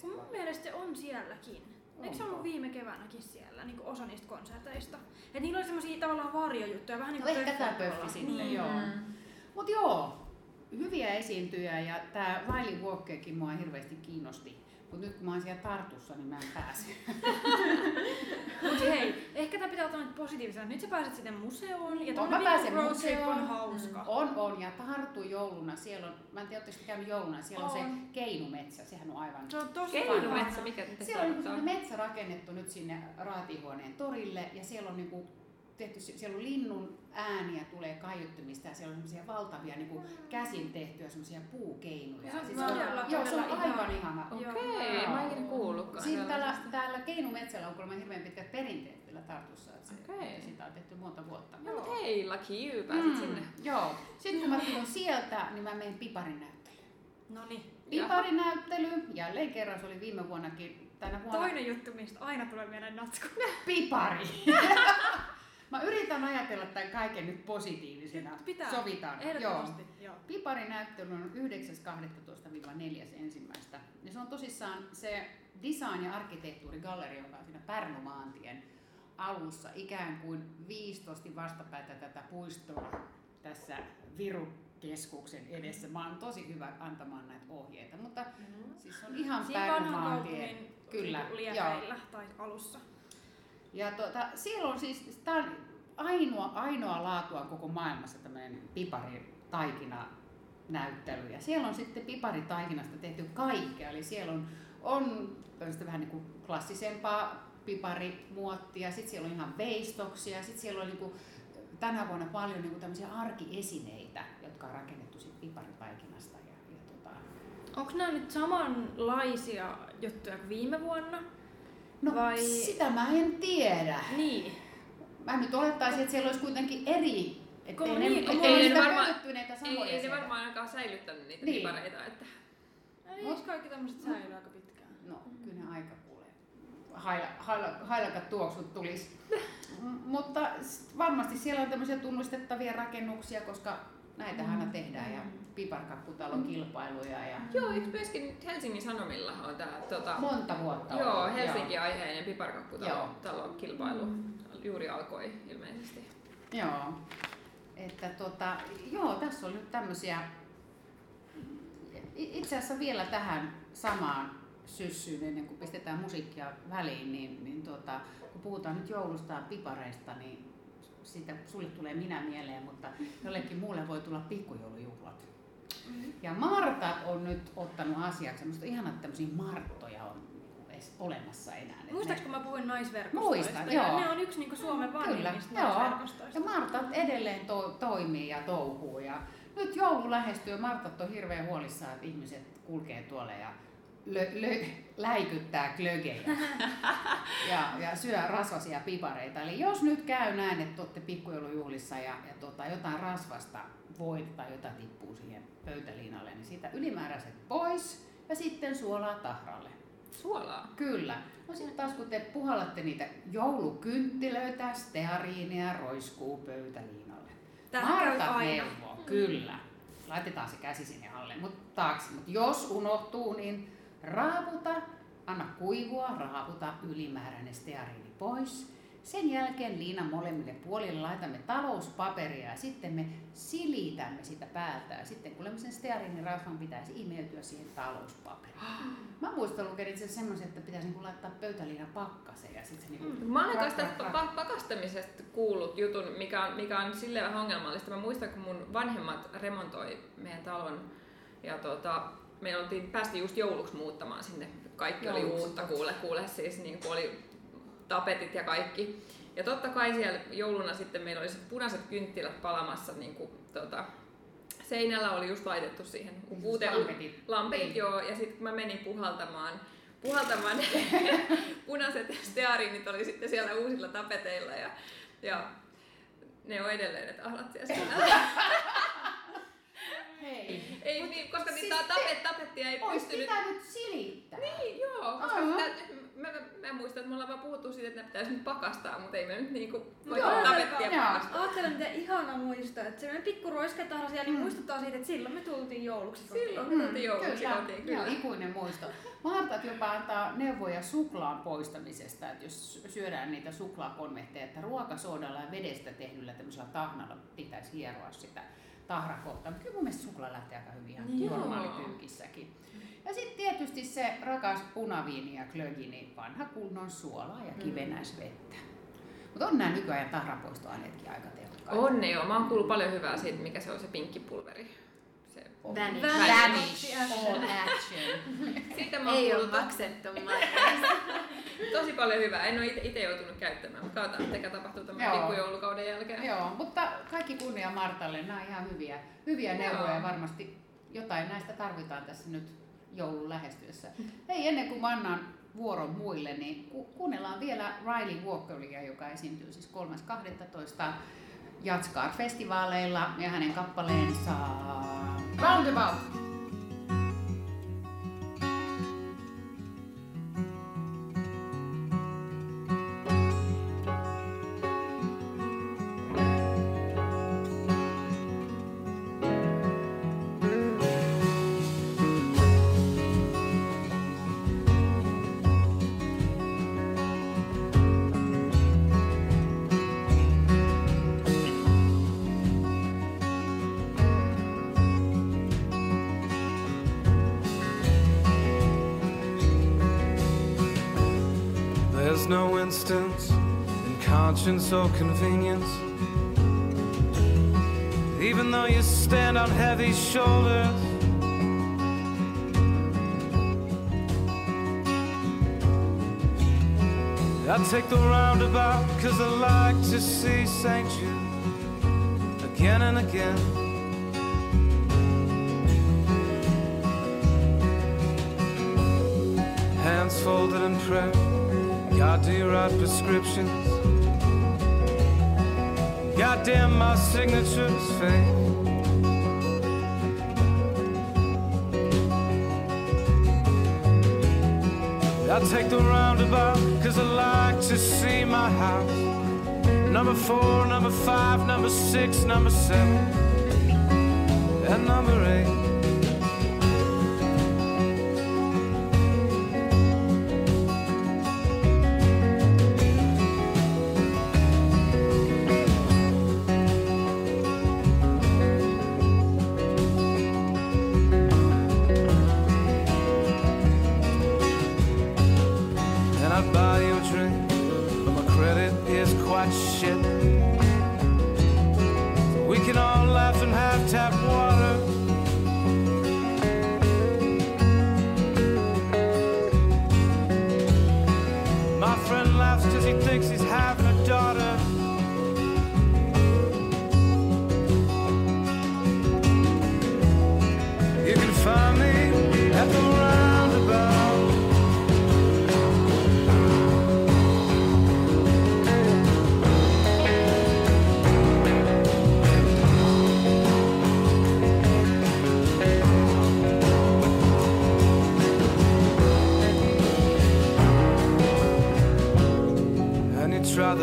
Kun mun mielestä se on sielläkin. Eikö se ollut viime keväänäkin siellä, niin osa niistä konserteista? Et niillä oli semmosia tavallaan varjojuttuja, vähän niin No kuin ehkä Pöffillä. pöffi sitten, Niin. joo. Mm. Mut joo, hyviä esiintyjä ja tää Riley Walkerkin mua hirveästi kiinnosti. Mut nyt kun mä oon siellä Tartussa, niin mä en pääse. <laughs> Mut hei, ehkä tää pitää ottaa nyt positiivisena. Nyt sä pääset sinne museoon ja No, tuonne road trip on museoon. hauska. On, on. Ja Tartu jouluna, siellä on, mä en tiedä, ootteko te käynyt jouluna, siellä on, On. se keinumetsä, sehän on aivan... Se on tosi Keinumetsä, mikä Siellä on niinku semmoinen metsä rakennettu nyt sinne raatihuoneen torille ja siellä on niinku tehty, siellä on linnun ääniä tulee kaiuttimista ja siellä on semmoisia valtavia niinku käsin tehtyjä semmoisia puukeinuja. Se on Siis todella, joo, se on aivan ihana. ihana. Okei, Joo. mä en ikinä kuullutkaan. Sitten täällä, täällä Keinumetsällä on kuulemma hirveän pitkät perinteet täällä Tartussa. Että se, Okei. Sitä on tehty monta vuotta. No mut hei, lucky you, pääsit sinne. Joo. Sitten kun mä tulin sieltä, niin mä menen piparinäyttelyyn. No niin. Piparinäyttely, jälleen kerran se oli viime vuonnakin, tänä vuonna Toinen juttu, mistä aina tulee mieleen natsku. pipari. <laughs> mä yritän ajatella tämän kaiken nyt positiivisena. Pitää. Sovitaan. Joo. Ehdottomasti. Joo. Piparinäyttely on 9.12-4. Ja se on tosissaan se design- ja arkkitehtuurigalleri, joka on siinä Pärnumaantien alussa ikään kuin viistosti vastapäätä tätä puistoa tässä Viru-keskuksen edessä. Mä oon tosi hyvä antamaan näitä ohjeita, mutta Mm-hmm. siis on ihan Siinä vanhan kaupungin Kyllä, niinku joo. liepeillä tai alussa. Ja tuota, siellä on siis, tämä on ainoa, ainoa laatua koko maailmassa tämmöinen pipari taikina näyttelyjä. Siellä on sitten piparitaikinasta tehty kaikkea, eli siellä on, on vähän niin kuin klassisempaa piparimuottia, sitten siellä on ihan veistoksia, sitten siellä on niin kuin, tänä vuonna paljon niin tämmöisiä arkiesineitä, jotka on rakennettu sitten piparitaikinasta. Ja, ja tota, Onko nämä nyt samanlaisia juttuja kuin viime vuonna? No Vai- sitä mä en tiedä. Niin. Mä nyt olettaisin, että siellä olisi kuitenkin eri, ettei Kun ne, niin, ettei ei ne varmaan- Ei, samoja ei ne sieltä. varmaan ainakaan säilyttänyt niitä Niin. pipareita. Että... Niin, eikö kaikki tämmöiset säilyy aika pitkään? No, kyllä ne aika kuulee. Haila, haila, hailakat tuoksut tulisi. M- Mutta varmasti siellä on tämmöisiä tunnistettavia rakennuksia, koska näitä aina tehdään ja piparkakkutalon kilpailuja ja Joo, eikö myöskin nyt Helsingin Sanomilla on tää tota, monta vuotta Joo, ollut, Helsinki-aiheinen Joo. piparkakkutalon kilpailu juuri alkoi ilmeisesti. Joo. Että tota, joo, tässä on nyt tämmöisiä, itse asiassa vielä tähän samaan syssyyn, ennen kuin pistetään musiikkia väliin, niin, niin tota, kun puhutaan nyt joulusta ja pipareista, niin siitä sulle tulee minä mieleen, mutta jollekin muulle voi tulla pikkujoulujuhlat. Ja Martat on nyt ottanut asiaksi, minusta ihanaa, että tämmöisiä Marttoja on edes olemassa enää. Muistaaks ne- kun mä puhuin naisverkostoista? Muistan, ja joo. Ne on yksi niinku Suomen Kyllä, vanhimmista joo. naisverkostoista. Ja Martat edelleen to, toimii ja touhuu. Ja nyt joulu lähestyy ja Martat on hirveän huolissaan, että ihmiset kulkee tuolla ja lö, lö, läikyttää klögejä <laughs> ja, ja syö rasvasia pipareita. Eli jos nyt käy näin, että olette pikkujoulujuhlissa ja, ja tota, jotain rasvasta voita tai jotain tippuu siihen pöytäliinalle, niin siitä ylimääräiset pois ja sitten suolaa tahralle. Suolaa. Kyllä. No sitten taas kun te puhallatte niitä joulukynttilöitä, steariinia roiskuu pöytäliinalle. Martat aina. neuvoo, kyllä. Laitetaan se käsi sinne alle, mutta taakse. Mut jos unohtuu, niin raaputa, anna kuivua, raaputa ylimääräinen steariini pois. Sen jälkeen liinan molemmille puolille laitamme talouspaperia ja sitten me silitämme sitä päältä. Ja sitten kuulemme sen steariinirasvan pitäisi imeytyä siihen talouspaperiin. Mä muistan itse asiassa semmoisen, että pitäisi niinku laittaa pöytäliina pakkaseen ja sitten se niinku... Mä olen tästä pa- pakastamisesta kuullut jutun, mikä on, mikä on silleen vähän ongelmallista. Mä muistan, kun mun vanhemmat remontoi meidän talon ja tota, me oltiin päästy just jouluksi muuttamaan sinne. Kaikki oli uutta, kuule, kuule siis niin kuin oli tapetit ja kaikki. Ja totta kai siellä jouluna sitten meillä oli sit punaiset kynttilät palamassa niin kuin, tota, seinällä oli just laitettu siihen uuteen Lampetit. lampeit, Niin. joo, ja sitten kun mä menin puhaltamaan, puhaltamaan <laughs> punaiset steariinit oli sitten siellä uusilla tapeteilla ja, ja ne on edelleen, että ahlat siellä <laughs> Hei. ei, niin, koska Siis niitä te- tapet, tapettia ei Ois pystynyt... pitänyt silittää. Niin, joo, koska Aivan. sitä, mä, mä, mä, muistan, että me ollaan vaan puhuttu siitä, että ne pitäisi nyt pakastaa, mutta ei me nyt niinku Joo, koita tapettia joo. pakastaa. Ajattelen, miten ihana muisto, että semmoinen pikku roisketahra siellä niin muistuttaa siitä, että silloin me tultiin jouluksi kotiin. Silloin me tultiin jouluksi kyllä, kotiin, kyllä. Joo, ikuinen muisto. Martat jopa antaa neuvoja suklaan poistamisesta, että jos syödään niitä suklaakonvehteja, että ruokasoodalla ja vedestä tehdyllä tämmöisellä tahnalla pitäisi hieroa sitä tahrakohtaa. Mutta kyllä mun mielestä suklaa lähtee aika hyvin ihan Joo. normaalipyykissäkin. Ja sitten tietysti se rakas punaviini ja klögi, niin vanha kunnon suolaa ja kivenäisvettä. Mutta on nämä nykyajan tahrapoistoaineetkin aika tehokkaita. On ne joo, mä oon kuullut paljon hyvää siitä, mikä se on se pinkkipulveri. Se, Vanish. Vanish all action. sitten mä oon Ei ole kuullut maksettu <laughs> tosi paljon hyvää. En ole itse joutunut käyttämään, mutta katsotaan, mikä tapahtuu tämän pikkujoulukauden jälkeen. Joo, mutta kaikki kunnia Martalle. Nämä on ihan hyviä, hyviä Joo. neuvoja ja varmasti jotain näistä tarvitaan tässä nyt joulun lähestyessä. Hei, ennen kuin mä annan vuoron muille, niin ku- kuunnellaan vielä Riley Walkeria, joka esiintyy siis 3.12. Jatskar-festivaaleilla ja hänen kappaleensa Roundabout. There's no instance in conscience or convenience even though you stand on heavy shoulders. I take the roundabout cause I like to see St. Jude again and again. Hands folded in prayer. God, do write prescriptions? Goddamn, my signature's fake. I take the roundabout cause I like to see my house. Number four, number five, number six, number seven, and number eight.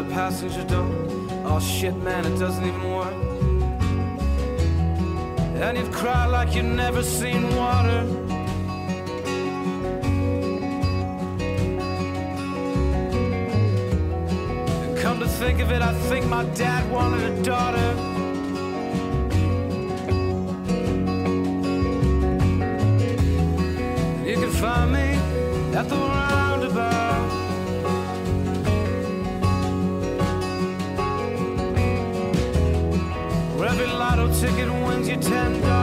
Passenger door. Oh shit, man, it doesn't even work. And you'd cry like you'd never seen water. And come to think of it, I think my dad wanted a daughter. You can find me at the roundabout. Ticket wins you ten dollars.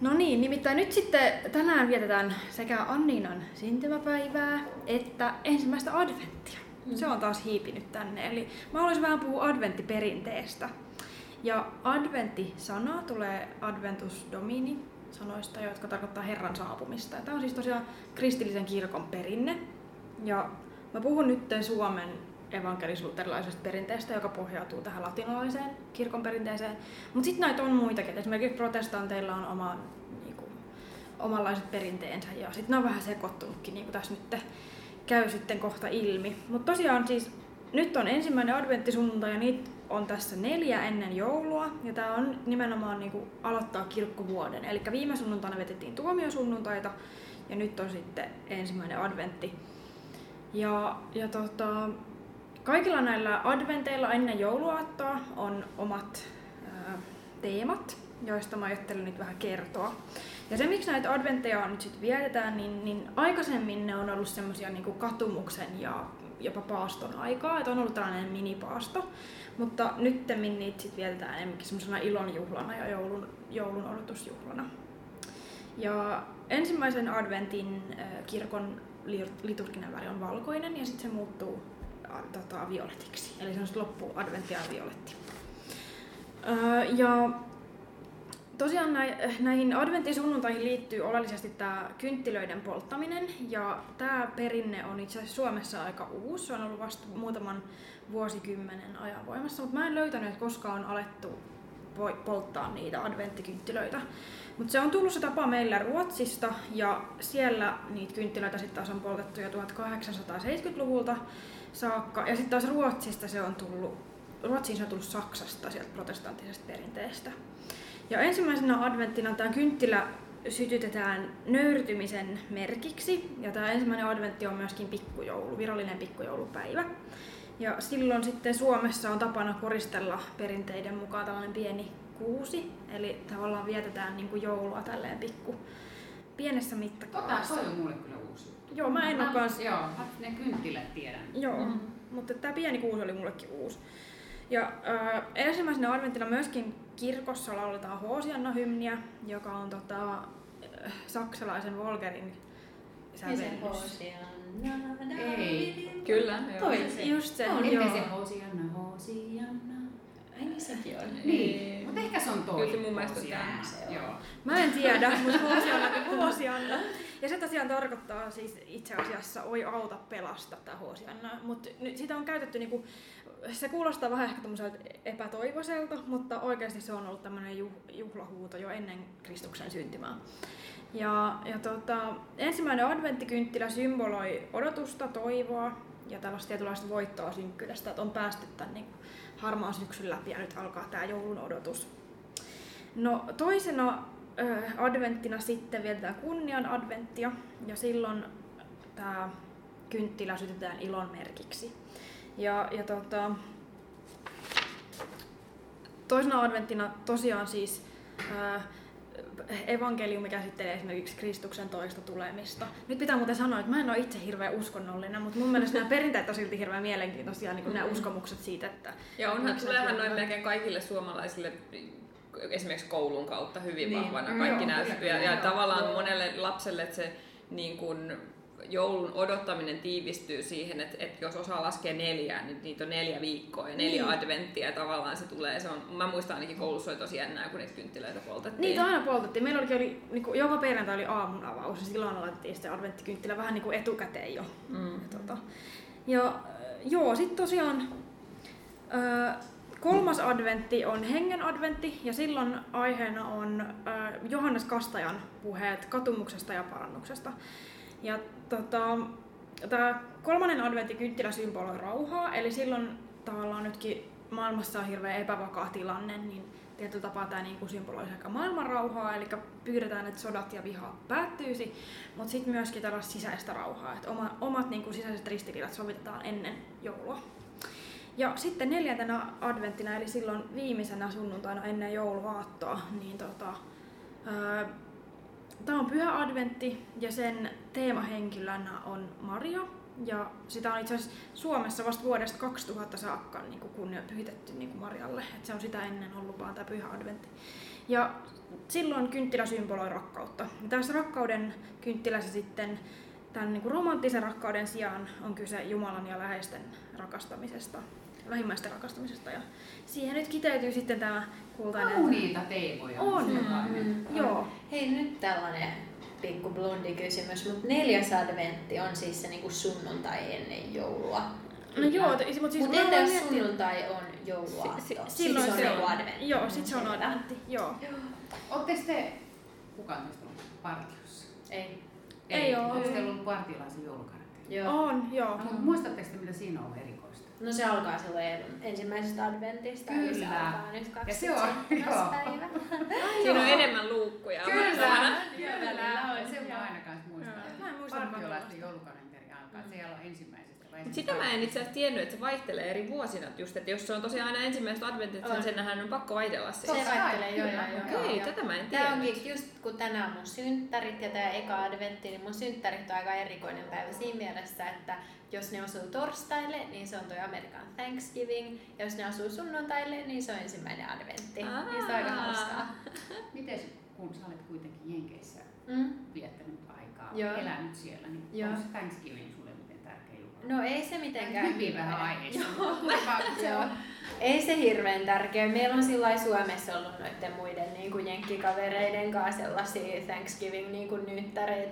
No niin, nimittäin nyt sitten tänään vietetään sekä Anniinan syntymäpäivää että ensimmäistä adventtia. Se on taas hiipinyt tänne. Eli mä haluaisin vähän puhua adventtiperinteestä. Ja adventti-sana tulee adventus domini sanoista, jotka tarkoittaa Herran saapumista. Ja Tämä on siis tosiaan kristillisen kirkon perinne. Ja mä puhun nyt Suomen evankelisuuterilaisesta perinteestä, joka pohjautuu tähän latinalaiseen kirkon perinteeseen. Mutta sitten näitä on muitakin. Et Esimerkiksi protestanteilla on oma, niinku, omanlaiset perinteensä ja sitten ne on vähän sekoittunutkin, niin kuin tässä nyt käy sitten kohta ilmi. Mutta tosiaan siis nyt on ensimmäinen adventtisunnuntai ja niitä on tässä neljä ennen joulua. Ja tämä on nimenomaan niinku aloittaa kirkkovuoden. Eli viime sunnuntaina vetettiin tuomiosunnuntaita ja nyt on sitten ensimmäinen adventti. Ja, ja tota, kaikilla näillä adventeilla ennen jouluaattoa on omat ää, teemat, joista mä ajattelin nyt vähän kertoa. Ja se, miksi näitä adventteja nyt sitten vietetään, niin, niin aikaisemmin ne on ollut semmoisia niin katumuksen ja jopa paaston aikaa, että on ollut tällainen minipaasto. Mutta nyttemmin niitä sit vietetään enemmänkin semmoisena ilonjuhlana ja joulun, joulun odotusjuhlana. Ja ensimmäisen adventin kirkon li- liturginen väri on valkoinen ja sitten se muuttuu tota, violetiksi. Eli se on loppu adventti ja violetti. Öö, ja tosiaan näihin adventtisunnuntaisiin liittyy oleellisesti tämä kynttilöiden polttaminen. Ja tämä perinne on itse asiassa Suomessa aika uusi. Se on ollut vasta muutaman vuosikymmenen ajan voimassa, mutta mä en löytänyt, että koska on alettu polttaa niitä adventtikynttilöitä. Mutta se on tullut se tapa meillä Ruotsista ja siellä niitä kynttilöitä sitten taas on poltettu jo 1870-luvulta saakka. Ja sitten taas Ruotsista se on tullut, Ruotsiin se on tullut Saksasta sieltä protestanttisesta perinteestä. Ja ensimmäisenä adventtina tämä kynttilä sytytetään nöyrtymisen merkiksi. Ja tämä ensimmäinen adventti on myöskin pikkujoulu, virallinen pikkujoulupäivä. Ja silloin sitten Suomessa on tapana koristella perinteiden mukaan tällainen pieni kuusi. Eli tavallaan vietetään niin kuin joulua tälleen pikku pienessä Tota, mittakaavassa. toi on mulle. Joo, mä en oo kans... Joo, ne kynttilät tiedän. Joo, mm. mutta tämä pieni kuusi oli mullekin uusi. Ja äh, ensimmäisenä adventtina myöskin kirkossa lauletaan Hoosianna-hymniä, joka on tota, äh, saksalaisen Volkerin sävellys. Ei. Kyllä, joo. Toi se. Just se, On, joo. Se Hosianna, Hosianna. Ai niin sekin on. Niin, mutta ehkä se on toi. Kyllä se mun mielestä on on. Joo. Mä en tiedä, mutta Hoosianna kuin Hoosianna. Ja se tosiaan tarkoittaa siis itse asiassa oi auta pelasta tää Hoosianna. Mutta nyt sitä on käytetty niinku, se kuulostaa vähän ehkä epätoivoiselta, mutta oikeasti se on ollut tämmöinen juh, juhlahuuto jo ennen Kristuksen syntymää. Ja, ja tota, ensimmäinen adventtikynttilä symboloi odotusta, toivoa ja tällaista tietynlaista voittoa synkkyydestä, että on päästy tämän niin harmaan syksyn läpi ja nyt alkaa tämä joulun odotus. No toisena adventtina sitten vietetään kunnian adventtia ja silloin tämä kynttilä sytytään ilon merkiksi. Ja, ja tota, toisena adventtina tosiaan siis ää, evankeliumi käsittelee esimerkiksi Kristuksen toista tulemista. Nyt pitää muuten sanoa, että mä en ole itse hirveän uskonnollinen, mutta mun mielestä nämä perinteet on silti hirveän mielenkiintoisia, niin kuin nämä uskomukset siitä, että... Ja onhan, tuleehan tulee. noin melkein kaikille suomalaisille esimerkiksi koulun kautta hyvin Niin. vahvana Mm, kaikki joo, nämä. kyllä, Ja, ja joo. tavallaan Joo. monelle lapselle että se niin kun, joulun odottaminen tiivistyy siihen, että, että jos osaa laskea neljää, niin niitä on neljä viikkoa ja neljä Niin. adventtia ja tavallaan se tulee, se on, mä muistan ainakin koulussa oli tosi jännää, kun niitä kynttilöitä poltettiin. Niitä aina poltettiin. Meillä oli, oli niin kuin, joka perjantai oli aamun avaus ja silloin laitettiin sitten adventtikynttilä vähän niin kuin etukäteen jo. Mm. Ja, tota, ja joo, sitten tosiaan äh, kolmas adventti on hengen adventti ja silloin aiheena on äh, Johannes Kastajan puheet katumuksesta ja parannuksesta. Ja tota, tämä kolmannen adventti kynttilä symboloi rauhaa, eli silloin tavallaan nytkin maailmassa on hirveän epävakaa tilanne, niin tietyllä tapaa tämä niinku symboloi sekä maailman rauhaa, eli pyydetään, että sodat ja viha päättyisi, mutta sitten myöskin tällaista sisäistä rauhaa, että oma, omat niinku sisäiset ristiriidat sovitetaan ennen joulua. Ja sitten neljäntenä adventtina, eli silloin viimeisenä sunnuntaina ennen jouluaattoa, niin tota, Tämä on pyhä adventti ja sen teemahenkilönä on Maria. Ja sitä on itse asiassa Suomessa vasta vuodesta 2000 saakka niin kuin niin kuin Marialle. Et se on sitä ennen ollut vaan tämä pyhä adventti. Ja silloin kynttilä symboloi rakkautta. Ja tässä rakkauden kynttilässä sitten tämän niin kuin romanttisen rakkauden sijaan on kyse Jumalan ja läheisten rakastamisesta, lähimmäisten rakastamisesta. Ja siihen nyt kiteytyy sitten tämä kultainen... Kauniita teemoja. On. jokainen. Joo. Hei nyt tällainen pikku blondi kysymys, mutta neljäs adventti on siis se niinku sunnuntai ennen joulua. No joo, t- mutta siis Mutta mä entä jos sunnuntai on jouluaatto? Si- si- Sit silloin se on se niinku on. adventti. Joo, sit se on adventti. Joo. Ootteko te, kukaan teistä ollut partiossa? Ei. Ei oo. Onko teillä ollut partiolaisen joulukartti? Joo. On, joo. No, mutta muistatteko te, mitä siinä on erikoista? No se alkaa silloin ensimmäisestä adventista, eli se Kyllä. alkaa nyt Ja se on, 27. joo. päivä. Siinä on enemmän luukkuja. Kyllä, varmaan. kyllä. Kyllä. Se mä aina kanssa muistan. Mä en muista Partiolaisten partiolaista. joulukalenteri alkaa. Siellä on ensimmäisestä sitä mä en itse asiassa tiennyt, että se vaihtelee eri vuosina. Just, että jos se on tosiaan aina ensimmäiset adventit, On. niin senhän on pakko vaihdella Se siis. Totta vaihtelee, joo, joo, joo. Okei, joo. tätä mä en Tää tiennyt. onkin just kun tänään on mun synttärit ja tää eka adventti, niin mun synttärit on aika erikoinen päivä siinä mielessä, että jos ne osuu torstaille, niin se on toi American Thanksgiving, ja jos ne osuu sunnuntaille, niin se on ensimmäinen adventti. Aa. Niin se on aika hauskaa. Miten kun sä olet kuitenkin Jenkeissä Mm? viettänyt aikaa, Joo. elänyt siellä, niin Joo. onko se Thanksgiving sulle miten tärkeä juhla? No ei se mitenkään. Hyvin vähän <laughs> aiheesta. Ei se hirveän tärkeä. Meillä on sillä Suomessa ollut noiden muiden niin kuin jenkkikavereiden kanssa sellaisia Thanksgiving niin kuin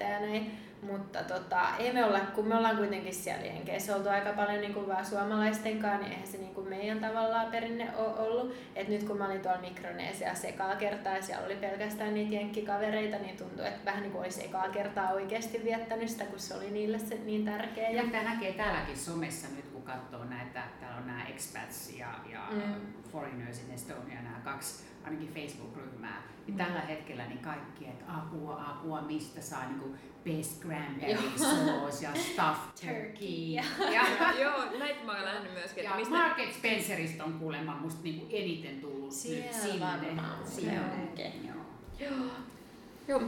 ja näin. Mutta tota, ei me olla, kun me ollaan kuitenkin siellä Jenkeissä oltu aika paljon niin kuin vaan suomalaisten kanssa, niin eihän se niin kuin meidän tavallaan perinne ole ollut. Et nyt kun mä olin tuolla Mikronesiassa ekaa kertaa ja siellä oli pelkästään niitä jenkkikavereita, niin tuntui, että vähän niin kuin olisi ekaa kertaa oikeasti viettänyt sitä, kun se oli niille se niin tärkeä. Ja tämä näkee täälläkin somessa nyt, katsoo näitä, täällä on nämä expats ja, ja Mm. mm. foreigners in Estonia, nämä kaksi ainakin Facebook-ryhmää, niin tällä hetkellä niin kaikki, että apua, apua, mistä saa niin kuin best cranberry sauce ja stuffed <laughs> turkey. Ja, <laughs> ja, <laughs> Joo, näitä mä oon nähnyt myöskin, ja mistä... Market Spencerista on kuulemma musta niin kuin eniten tullut Siellä nyt sinne. varmaan Sinne. onkin. Joo. Joo,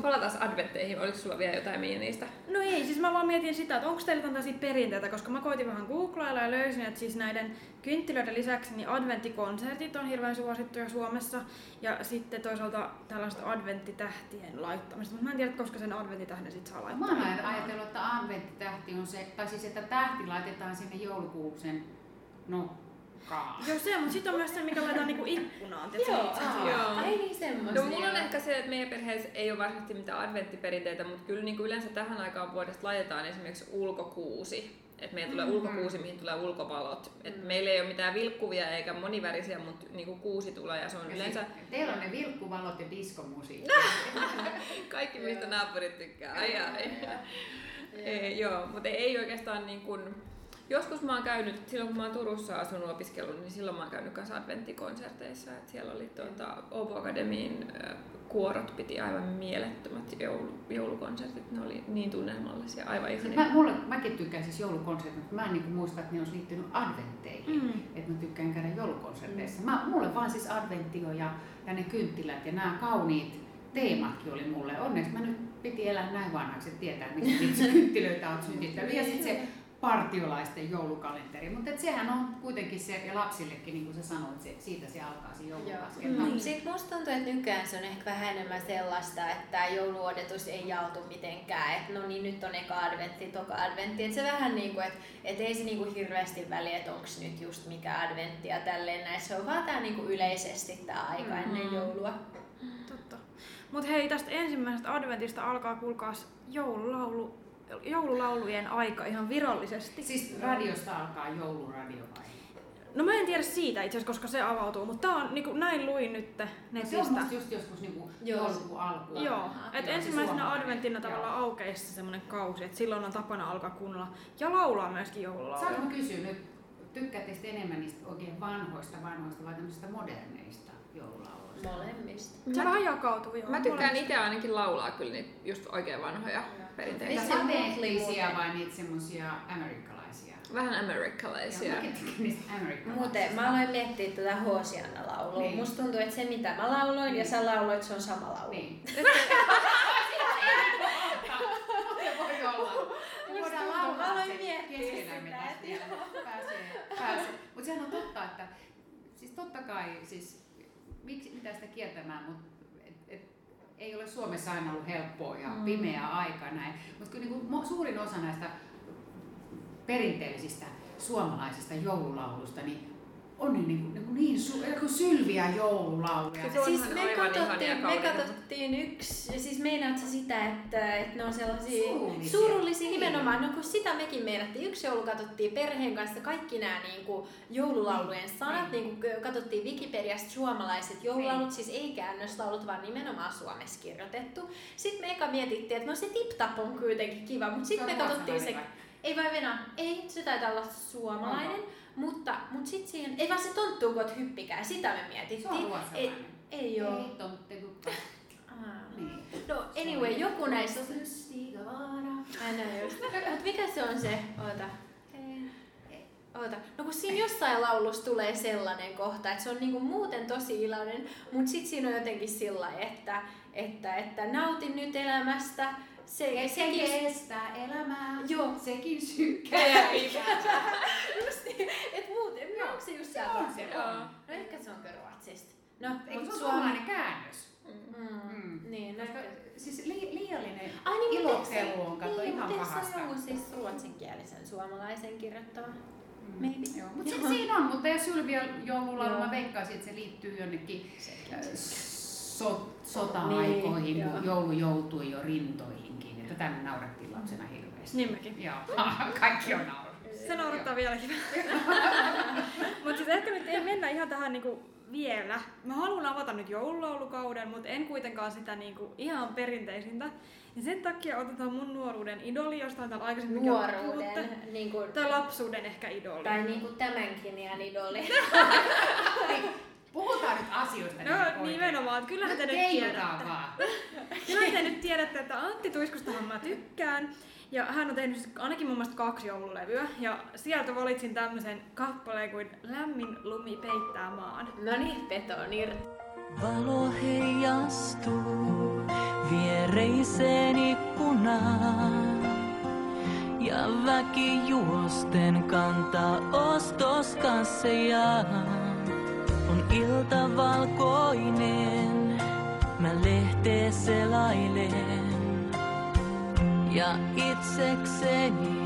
palataan adventteihin. Oliko sulla vielä jotain Miia niistä? No ei, siis mä vaan mietin sitä, että onko teillä tällaisia perinteitä, koska mä koitin vähän googlailla ja löysin, että siis näiden kynttilöiden lisäksi niin adventtikonsertit on hirveän suosittuja Suomessa ja sitten toisaalta tällaiset adventtitähtien laittamista, mutta mä en tiedä, koska sen adventtitähden sit saa laittaa. Mä oon ajatellut, että adventtitähti on se, tai siis että tähti laitetaan sinne joulukuusen nokkaan. Joo se, mutta sitten on myös se, mikä laitetaan niinku ikkunaan. tiedätkö, Joo, aa, Joo. ai niin semmoisia. No mulla on ehkä se, että meidän perheessä ei ole varsinaisesti mitään adventtiperinteitä, mutta kyllä niin kuin yleensä tähän aikaan vuodesta laitetaan esimerkiksi ulkokuusi. Että meillä tulee Mm-hmm. ulkokuusi, mihin tulee ulkovalot. Et meillä ei ole mitään vilkkuvia eikä monivärisiä, mutta niinku kuusi tulee ja se on Ja yleensä sit Teillä on ne vilkkuvalot ja diskomusiikki. <laughs> kaikki, mistä naapurit tykkää. Ai ai. Ei, joo, mutta ei oikeastaan niin kuin, Joskus mä oon käynyt, silloin kun mä oon Turussa asunut opiskellut, niin silloin mä oon käynyt kanssa adventtikonserteissa. Et siellä oli tuota, Obo Academyin äh, kuorot piti aivan mielettömät joulu, joulukonsertit. Ne oli niin tunnelmallisia, aivan ihania. Mä, mulle, mäkin tykkään siis joulukonsertit, mutta mä en niinku muista, että ne olisi liittynyt adventteihin. Mm. Että mä tykkään käydä joulukonserteissa. Mä, mulle vaan siis adventtio ja, ja ne kynttilät ja nämä kauniit teematkin oli mulle. Onneksi mä nyt piti elää näin vanhaksi, että tietää, niitä <laughs> kynttilöitä on syntyttänyt. Ja sitten se partiolaisten joulukalenteri. Mutta sehän on kuitenkin se, ja lapsillekin, niin kuin sä sanoit, se, siitä se alkaa se joululaskenta. Mm. Sitten musta tuntuu, että nykyään se on ehkä vähän enemmän sellaista, että tämä jouluodotus ei jaltu mitenkään, että no niin nyt on eka adventti, toka adventti. Että se vähän niin kuin, että et ei se niin kuin hirveästi väliä, että onko nyt just mikä adventti ja tälleen näin. Se on vaan tämä niin kuin yleisesti tämä aika Mm. ennen joulua. Totta. Mut hei, tästä ensimmäisestä adventista alkaa kuulkaas joululaulu, joululaulujen aika ihan virallisesti. Siis radiosta alkaa jouluradio vai? No mä en tiedä siitä itse asiassa, koska se avautuu, mutta tää on niinku, näin luin nyt No, netistä. se on musta just joskus niinku Joo. joulukuun alkuun. Joo, et Joo, ensimmäisenä se adventtina tavallaan aukeissa semmoinen kausi, että silloin on tapana alkaa kunnolla ja laulaa myöskin joululauluja. Saanko kysyä nyt, tykkäätte enemmän niistä oikein vanhoista vanhoista vai tämmöisistä moderneista joululauluista? Molemmista. Se vähän jakautuu joo. Mä tykkään itse ainakin laulaa kyllä niitä just oikein vanhoja perinteitä. Missä muuten? vai niitä semmosia amerikkalaisia? Vähän amerikkalaisia. Joo, niistä. Muuten mä aloin miettiä tätä Hoosianna-laulua. Niin. Musta tuntuu, että se mitä mä lauloin ja sä lauloit, se on sama laulu. Niin. <laughs> Voidaan laulaa mä aloin miettiä sitä. Pääsee, pääsee. Mutta sehän on totta, että siis totta kai, siis miksi mitä sitä kieltämään, mutta ei ole Suomessa aina ollut helppoa ja Mm. pimeä aika näin. Mutta kyllä niin kuin suurin osa näistä perinteellisistä suomalaisista joululauluista, niin on niin, niin, niin, niin su, kuin sylviä joululauluja. Siis ihan me katsottiin, me katsottiin yksi, siis meinaat sä sitä, että, että ne on sellaisia Surullisia. surullisia Niin. nimenomaan, no kun sitä mekin meinattiin. Yksi joulu katsottiin perheen kanssa kaikki nämä niinku, joululaulujen sanat, Niin. niin kuin katsottiin Wikipediasta suomalaiset joululaulut, siis ei käännöslaulut, vaan nimenomaan suomeksi kirjoitettu. Sitten me eka mietittiin, että no se tip-tap on kuitenkin kiva, mutta sitten me katsottiin se, ei vai Venä, ei, se taitaa olla suomalainen, mutta, mutta sitten siihen, ei vaan se tonttuukot hyppikää, sitä me mietittiin. Se on Ei, ruotsalainen. ei oo. Ei. Aa. Niin. No anyway, joku näistä Aina just. Mut mikä se on se? Oota. Oota. No kun siinä jossain laulussa tulee sellainen kohta, että se on niinku muuten tosi iloinen, mutta sitten siinä on jotenkin sillä että, että, että nautin nyt elämästä. Se, Se sekin, kestää elämää, Joo. sekin sykkää. <laughs> just niin, et muuten, Joo, onko se just se on se, on. No ehkä se on ruotsista. No, Eikö se ole suomalainen käännös? Mm. Mm. Niin, no, Koska siis li, liiallinen Ai niin, se- ilokselu on kato niin, ihan pahasta. se joku siis ruotsinkielisen suomalaisen kirjoittava? Mm. Maybe. Joo, mutta sit siinä on, mutta jos Sylvia joululaulu, mä veikkaisin, että se liittyy jonnekin äh, so, sota-aikoihin, Niin, joulu joutui jo rintoihinkin. Tätä me naurettiin lapsena hirveästi. Niin mäkin. Joo, <laughs> kaikki on naurettu. Se naurattaa vieläkin. <laughs> mutta siis ehkä nyt ei mennä ihan tähän niinku vielä. Mä haluan avata nyt joululaulukauden, mutta en kuitenkaan sitä niinku ihan perinteisintä. Ja sen takia otetaan mun nuoruuden idoli, josta on täällä aikaisemmin. Nuoruuden, niin kuin, Tai lapsuuden ehkä idoli. tai niin kuin tämänkin iän idoli. <laughs> Puhutaan nyt asioista. No niin nimenomaan, että kyllähän te nyt Keijutaan tiedätte. vaan. <laughs> Kyllä te nyt tiedätte, että Antti Tuiskustahan mä tykkään. Ja hän on tehnyt siis ainakin mun mielestä kaksi joululevyä. Ja sieltä valitsin tämmöisen kappaleen kuin Lämmin lumi peittää maan. No niin, peton irti. Valo heijastuu viereiseen ikkunaan. Ja väki juosten kantaa ostoskassejaan. Ilta valkoinen, mä lehteä selailen. Ja itsekseni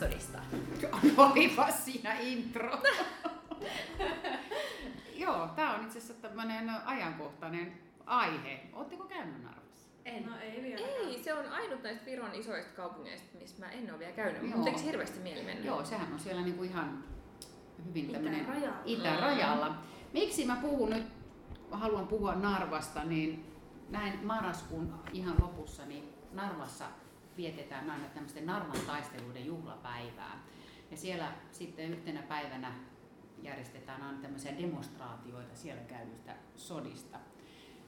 sodista. <laughs> Olipa siinä intro. <laughs> Joo, tää on itse asiassa tämmönen ajankohtainen aihe. Ootteko käynyt Narvassa? En. No ei vielä. Ei, se on ainut näistä Viron isoista kaupungeista, missä mä en ole vielä käynyt. Mutta tekisi hirveästi mieli mennä. Joo, sehän on siellä niinku ihan hyvin tämmönen Itärajalla. itärajalla. Miksi mä puhun nyt, haluan puhua Narvasta, niin näin marraskuun ihan lopussa, niin Narvassa vietetään aina tämmöisten Narvan taisteluiden juhlapäivää. Ja siellä sitten yhtenä päivänä järjestetään aina tämmöisiä demonstraatioita siellä käydystä sodista.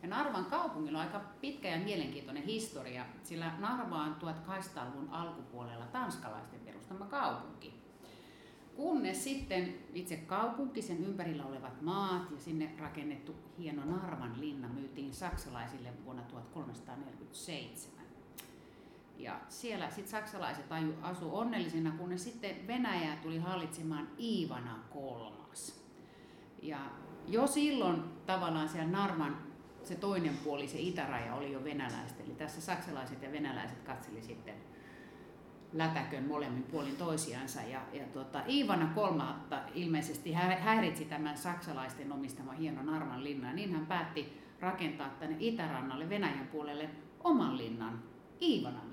Ja Narvan kaupungilla on aika pitkä ja mielenkiintoinen historia, sillä Narva on 1800-luvun alkupuolella tanskalaisten perustama kaupunki. Kunnes sitten itse kaupunki, sen ympärillä olevat maat ja sinne rakennettu hieno Narvan linna myytiin saksalaisille vuonna 1347. Ja siellä sitten saksalaiset asu onnellisina, kunnes sitten Venäjä tuli hallitsemaan Iivana kolmas. Ja jo silloin tavallaan siellä Narvan se toinen puoli, se itäraja oli jo venäläistä. Eli tässä saksalaiset ja venäläiset katseli sitten lätäkön molemmin puolin toisiansa. Ja, ja tota, Iivana kolmatta ilmeisesti hä- häiritsi tämän saksalaisten omistama hieno Narvan linnan. Niin hän päätti rakentaa tänne itärannalle Venäjän puolelle oman linnan, Iivanan.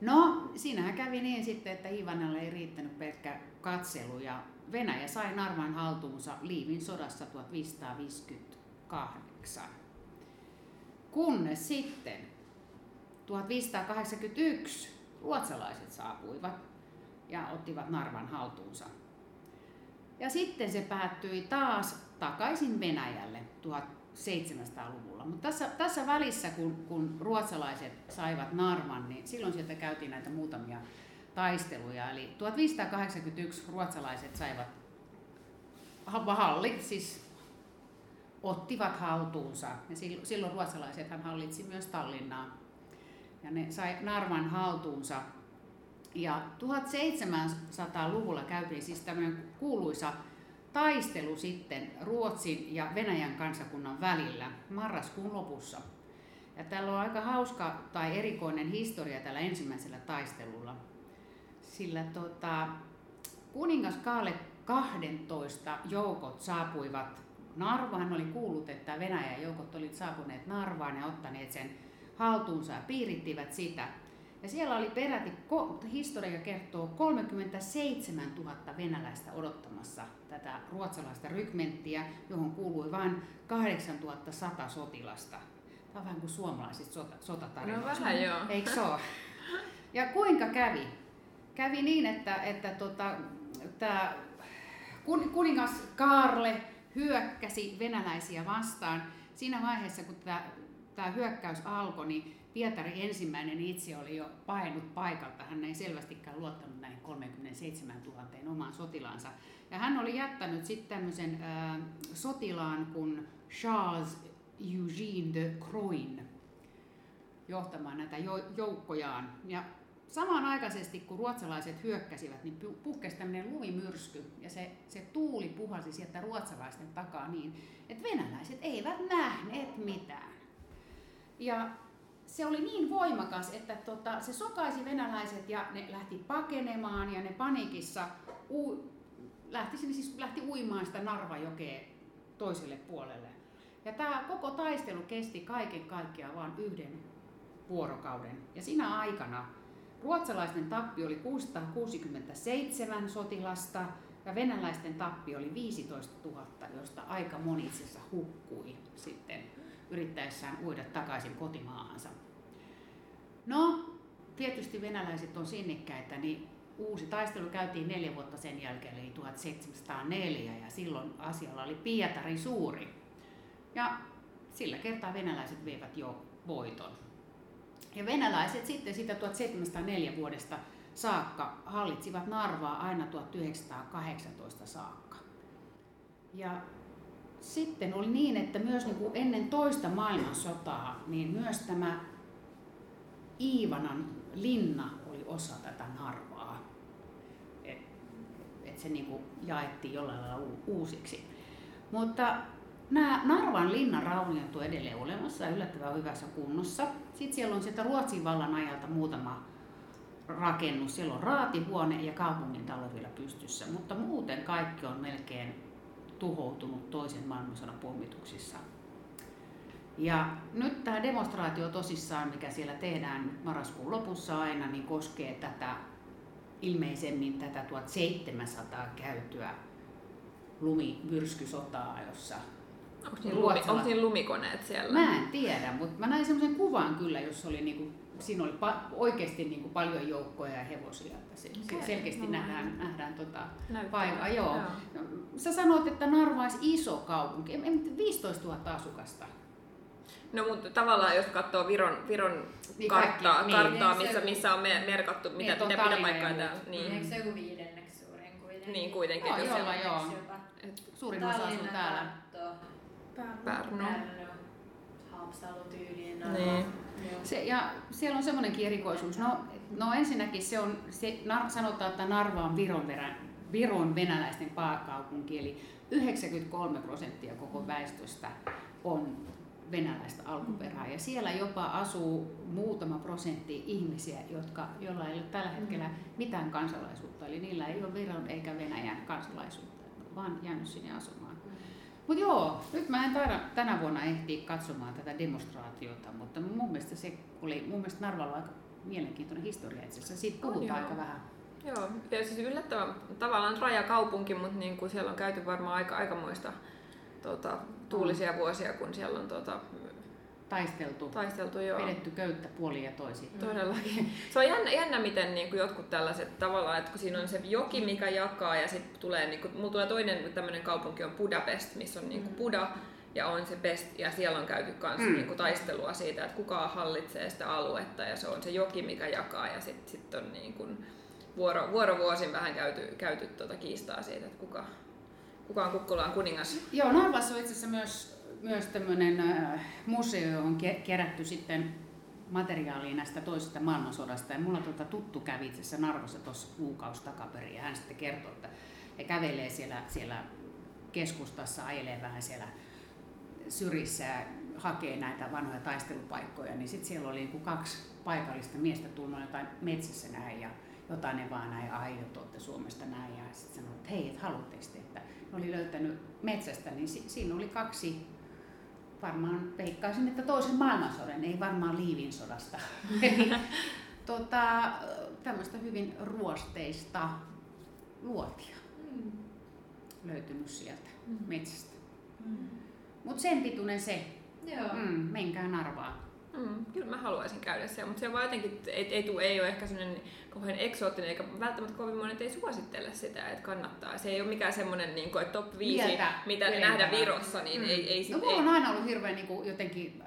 No, siinähän kävi niin sitten, että Iivanalle ei riittänyt pelkkä katselu ja Venäjä sai Narvan haltuunsa Liivin sodassa 1558. Kunnes sitten 1581 ruotsalaiset saapuivat ja ottivat Narvan haltuunsa. Ja sitten se päättyi taas takaisin Venäjälle 1700-luvulla. Mutta tässä, tässä välissä, kun, kun ruotsalaiset saivat Narvan, niin silloin sieltä käytiin näitä muutamia taisteluja. Eli 1581 ruotsalaiset saivat ha- hallit, siis ottivat haltuunsa. Ja silloin, silloin ruotsalaisethan hallitsi myös Tallinnaa. Ja ne sai Narvan haltuunsa. Ja 1700-luvulla käytiin siis tämmöinen kuuluisa taistelu sitten Ruotsin ja Venäjän kansakunnan välillä marraskuun lopussa. Ja tällä on aika hauska tai erikoinen historia tällä ensimmäisellä taistelulla. Sillä tota, kuningas Kaale 12 joukot saapuivat Narvaan. Oli kuullut, että Venäjän joukot olivat saapuneet Narvaan ja ottaneet sen haltuunsa ja piirittivät sitä. Ja siellä oli peräti, historia kertoo, 37 000 venäläistä odottamassa tätä ruotsalaista rykmenttiä, johon kuului vain 8100 sotilasta. Tämä on vähän kuin suomalaiset sota, sotatarinoita. No vähän joo. <laughs> Eikö se ole? Ja kuinka kävi? Kävi niin, että, että tota, tämä kun, kuningas Kaarle hyökkäsi venäläisiä vastaan. Siinä vaiheessa, kun tämä, tämä hyökkäys alkoi, niin Pietari ensimmäinen itse oli jo painut paikalta. Hän ei selvästikään luottanut näihin 37 000 omaan sotilaansa. Ja hän oli jättänyt sitten tämmöisen äh, sotilaan kuin Charles Eugene de Croin johtamaan näitä jo- joukkojaan. Ja samanaikaisesti kun ruotsalaiset hyökkäsivät, niin pu- puhkesi tämmöinen lumimyrsky ja se, se tuuli puhalsi sieltä ruotsalaisten takaa niin, että venäläiset eivät nähneet mitään. Ja se oli niin voimakas, että tota, se sokaisi venäläiset ja ne lähti pakenemaan ja ne panikissa u, lähti, siis lähti uimaan sitä Narvajokea toiselle puolelle. Ja tämä koko taistelu kesti kaiken kaikkiaan vain yhden vuorokauden. Ja siinä aikana ruotsalaisten tappi oli 667 sotilasta ja venäläisten tappi oli 15 000, josta aika moni itse hukkui sitten yrittäessään uida takaisin kotimaahansa. No, tietysti venäläiset on sinnikkäitä, niin uusi taistelu käytiin neljä vuotta sen jälkeen, eli 1704, ja silloin asialla oli Pietari suuri. Ja sillä kertaa venäläiset veivät jo voiton. Ja venäläiset sitten sitä 1704 vuodesta saakka hallitsivat Narvaa aina 1918 saakka. Ja sitten oli niin, että myös niin kuin ennen toista maailmansotaa, niin myös tämä Iivanan linna oli osa tätä Narvaa. Et, et se niin kuin jaettiin jollain lailla uusiksi. Mutta nämä Narvan linnan rauniot on edelleen olemassa ja yllättävän hyvässä kunnossa. Sitten siellä on sieltä Ruotsin vallan ajalta muutama rakennus. Siellä on raatihuone ja kaupungin talo vielä pystyssä, mutta muuten kaikki on melkein tuhoutunut toisen maailmansodan pommituksissa. Ja nyt tämä demonstraatio tosissaan, mikä siellä tehdään marraskuun lopussa aina, niin koskee tätä ilmeisemmin tätä 1700 käytyä lumimyrskysotaa, jossa Onko siinä, lumi, onko siinä lumikoneet siellä? Mä en tiedä, mutta mä näin semmoisen kuvan kyllä, jossa oli niinku, siinä oli pa- oikeasti niinku paljon joukkoja ja hevosia. Että se, Okei, selkeästi no, nähdään, nähdään tota paikkaa. Joo. Joo. No, sä sanoit, että Narva olisi iso kaupunki. En- en- 15 000 asukasta. No mutta tavallaan jos katsoo Viron, Viron Niin karttaa, kaikki, karttaa niin. missä, missä on me- merkattu, mitä, on mitä, mitä Tallinna ja paikkaa muut. täällä. Niin, Eikö se joku viidenneksi suurin kuitenkin? niin kuitenkin. Joo, jos joo, et- Suurin osa asuu täällä. Pärnu. Pärnu, Haapsalu tyyliin. Niin. Se, ja siellä on semmoinenkin erikoisuus. No, no ensinnäkin se on, se, nar, sanotaan, että Narva on Viron, verran, Viron venäläisten pääkaupunki, eli 93 prosenttia koko väestöstä on venäläistä alkuperää. Ja siellä jopa asuu muutama prosentti ihmisiä, jotka, joilla ei ole tällä hetkellä mitään kansalaisuutta. Eli niillä ei ole Viron eikä Venäjän kansalaisuutta, vaan jäänyt sinne asumaan. Mutta joo, nyt mä en taida tänä vuonna ehtiä katsomaan tätä demonstraatiota, mutta mun mielestä se oli, mun mielestä Narvalla aika mielenkiintoinen historia itse asiassa. Siitä puhutaan aika vähän. Joo, ja siis yllättävän tavallaan rajakaupunki, mutta niin kuin siellä on käyty varmaan aika, aikamoista tota, tuulisia vuosia, kun siellä on tota, Taisteltu, taisteltu jo. vedetty köyttä puolin ja toisin. Todellakin. Se on jännä, jännä miten niin kuin jotkut tällaiset tavallaan, että kun siinä on se joki, mikä jakaa ja sitten tulee, niin kuin, mulla tulee toinen tämmöinen kaupunki on Budapest, missä on niin kuin Buda ja on se Pest ja siellä on käyty kanssa Mm. niin kuin taistelua siitä, että kuka hallitsee sitä aluetta ja se on se joki, mikä jakaa ja sitten sit on niin kuin vuoro, vuorovuosin vähän käyty, käyty tuota kiistaa siitä, että kuka, kuka on Kukkulaan kuningas. Joo, Narvassa on itse asiassa myös, myös tämmöinen äh, museo, on ke- kerätty sitten materiaalia näistä toisesta maailmansodasta. Ja mulla tuota tuttu kävi itse asiassa Narvassa tuossa kuukausi takaperin ja hän sitten kertoi, että he kävelee siellä, siellä keskustassa, ajelee vähän siellä syrissä ja hakee näitä vanhoja taistelupaikkoja, niin sitten siellä oli niinku kaksi paikallista miestä tullut jotain metsässä näin ja jotain ne vaan näin, ai jo tuotte Suomesta näin ja sitten sanoi, että hei, et haluatteko te, että oli löytänyt metsästä, niin si- siinä oli kaksi varmaan veikkaisin, että toisen maailmansodan, ei varmaan Liivin sodasta. Eli <laughs> tota, tämmöistä hyvin ruosteista luotia löytynyt sieltä metsästä. Mutta sen pituinen se. Joo. Mm, menkää Narvaan. Mm, kyllä mä haluaisin käydä siellä, mutta se vaan jotenkin ei, ei, tuu, ei ole ehkä sellainen kauhean eksoottinen eikä välttämättä kovin monet ei suosittele sitä, että kannattaa. Se ei ole mikään semmoinen niin kuin, top 5, Mieltä mitä ylentävä. nähdään Virossa, niin ei, ei, no, sit, mulla ei, on aina ollut hirveän niin kuin, jotenkin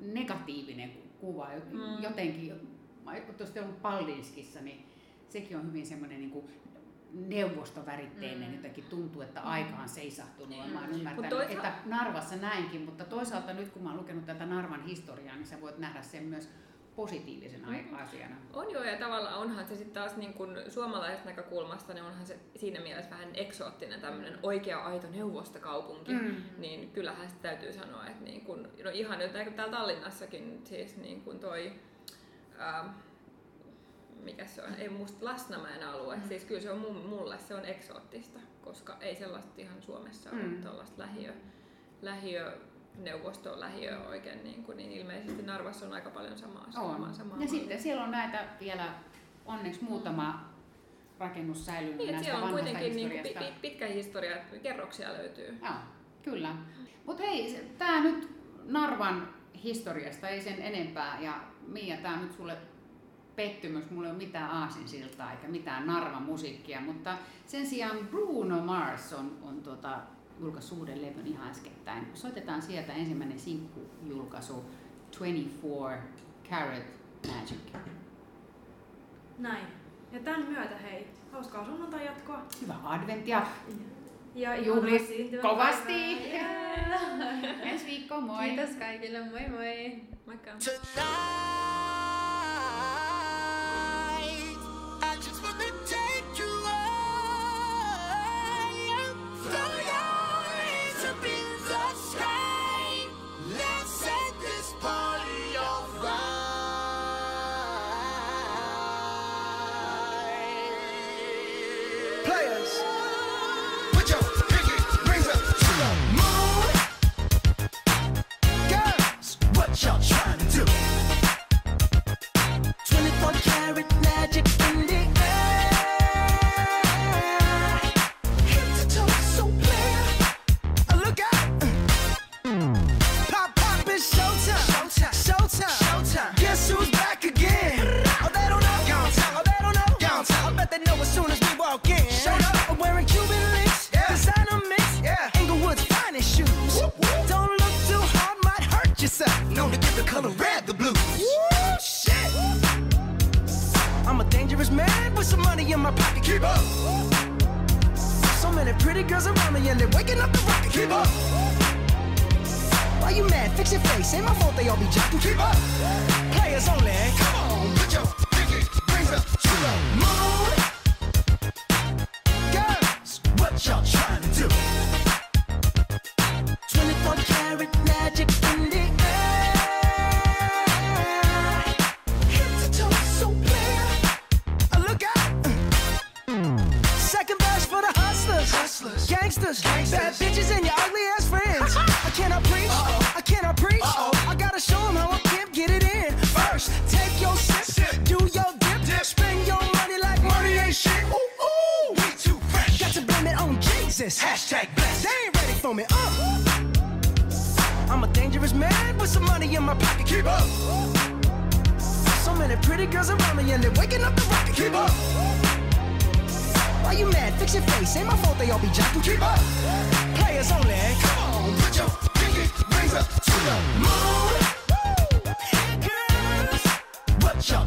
negatiivinen kuva. Mm. Jotenkin, tuossa ollut Pallinskissa, niin sekin on hyvin semmoinen niin kuin neuvostoväritteinen, Mm. jotenkin tuntuu, että aika on seisahtunut. Ja mä oon Mut ymmärtänyt, toisaalta- että Narvassa näinkin, mutta toisaalta nyt kun mä oon lukenut tätä Narvan historiaa, niin sä voit nähdä sen myös positiivisena Mm. asiana. On joo, ja tavallaan onhan se sitten taas niin kuin suomalaisesta näkökulmasta, niin onhan se siinä mielessä vähän eksoottinen tämmöinen oikea aito neuvostokaupunki. Mm. Niin kyllähän sitä täytyy sanoa, että niin kun, no ihan nyt täällä Tallinnassakin siis niin kuin toi, ää, mikä se on, ei muista Lasnamäen alue, siis kyllä se on mulle se on eksoottista, koska ei sellaista ihan Suomessa ole Mm. tuollaista lähiö, lähiö neuvosto lähiö oikein, niin, kuin, niin ilmeisesti Narvassa on aika paljon samaa. samaa, samaa Ja sitten siellä on näitä vielä onneksi muutama rakennus säilynyt Niin, näistä siellä on kuitenkin niin kuin, pitkä historia, että kerroksia löytyy. Joo, kyllä. Mutta hei, tämä nyt Narvan historiasta ei sen enempää. Ja Mia, tämä nyt sulle pettymys. Mulla ei ole mitään aasinsiltaa eikä mitään Narvan musiikkia, mutta sen sijaan Bruno Mars on, on tuota, julkaissut uuden levyn ihan äskettäin. Soitetaan sieltä ensimmäinen sinkkujulkaisu 24 Carat Magic. Näin. Ja tämän myötä hei, hauskaa sunnuntai jatkoa. Hyvää adventtia. Ja Juhli kovasti. Yeah. Ensi viikko, moi! Kiitos kaikille, moi moi! Moikka! spend your money like money ain't shit. Ooh, ooh, we too fresh. Got to blame it on Jesus. Hashtag blessed. They ain't ready for me. Uh. I'm a dangerous man with some money in my pocket. Keep up. So many pretty girls around me and they're waking up the rocket. Keep up. Why you mad? Fix your face. Ain't my fault they all be jacking. Keep up. Players only. Come on, put your pinky rings up to the moon. Girls, what y'all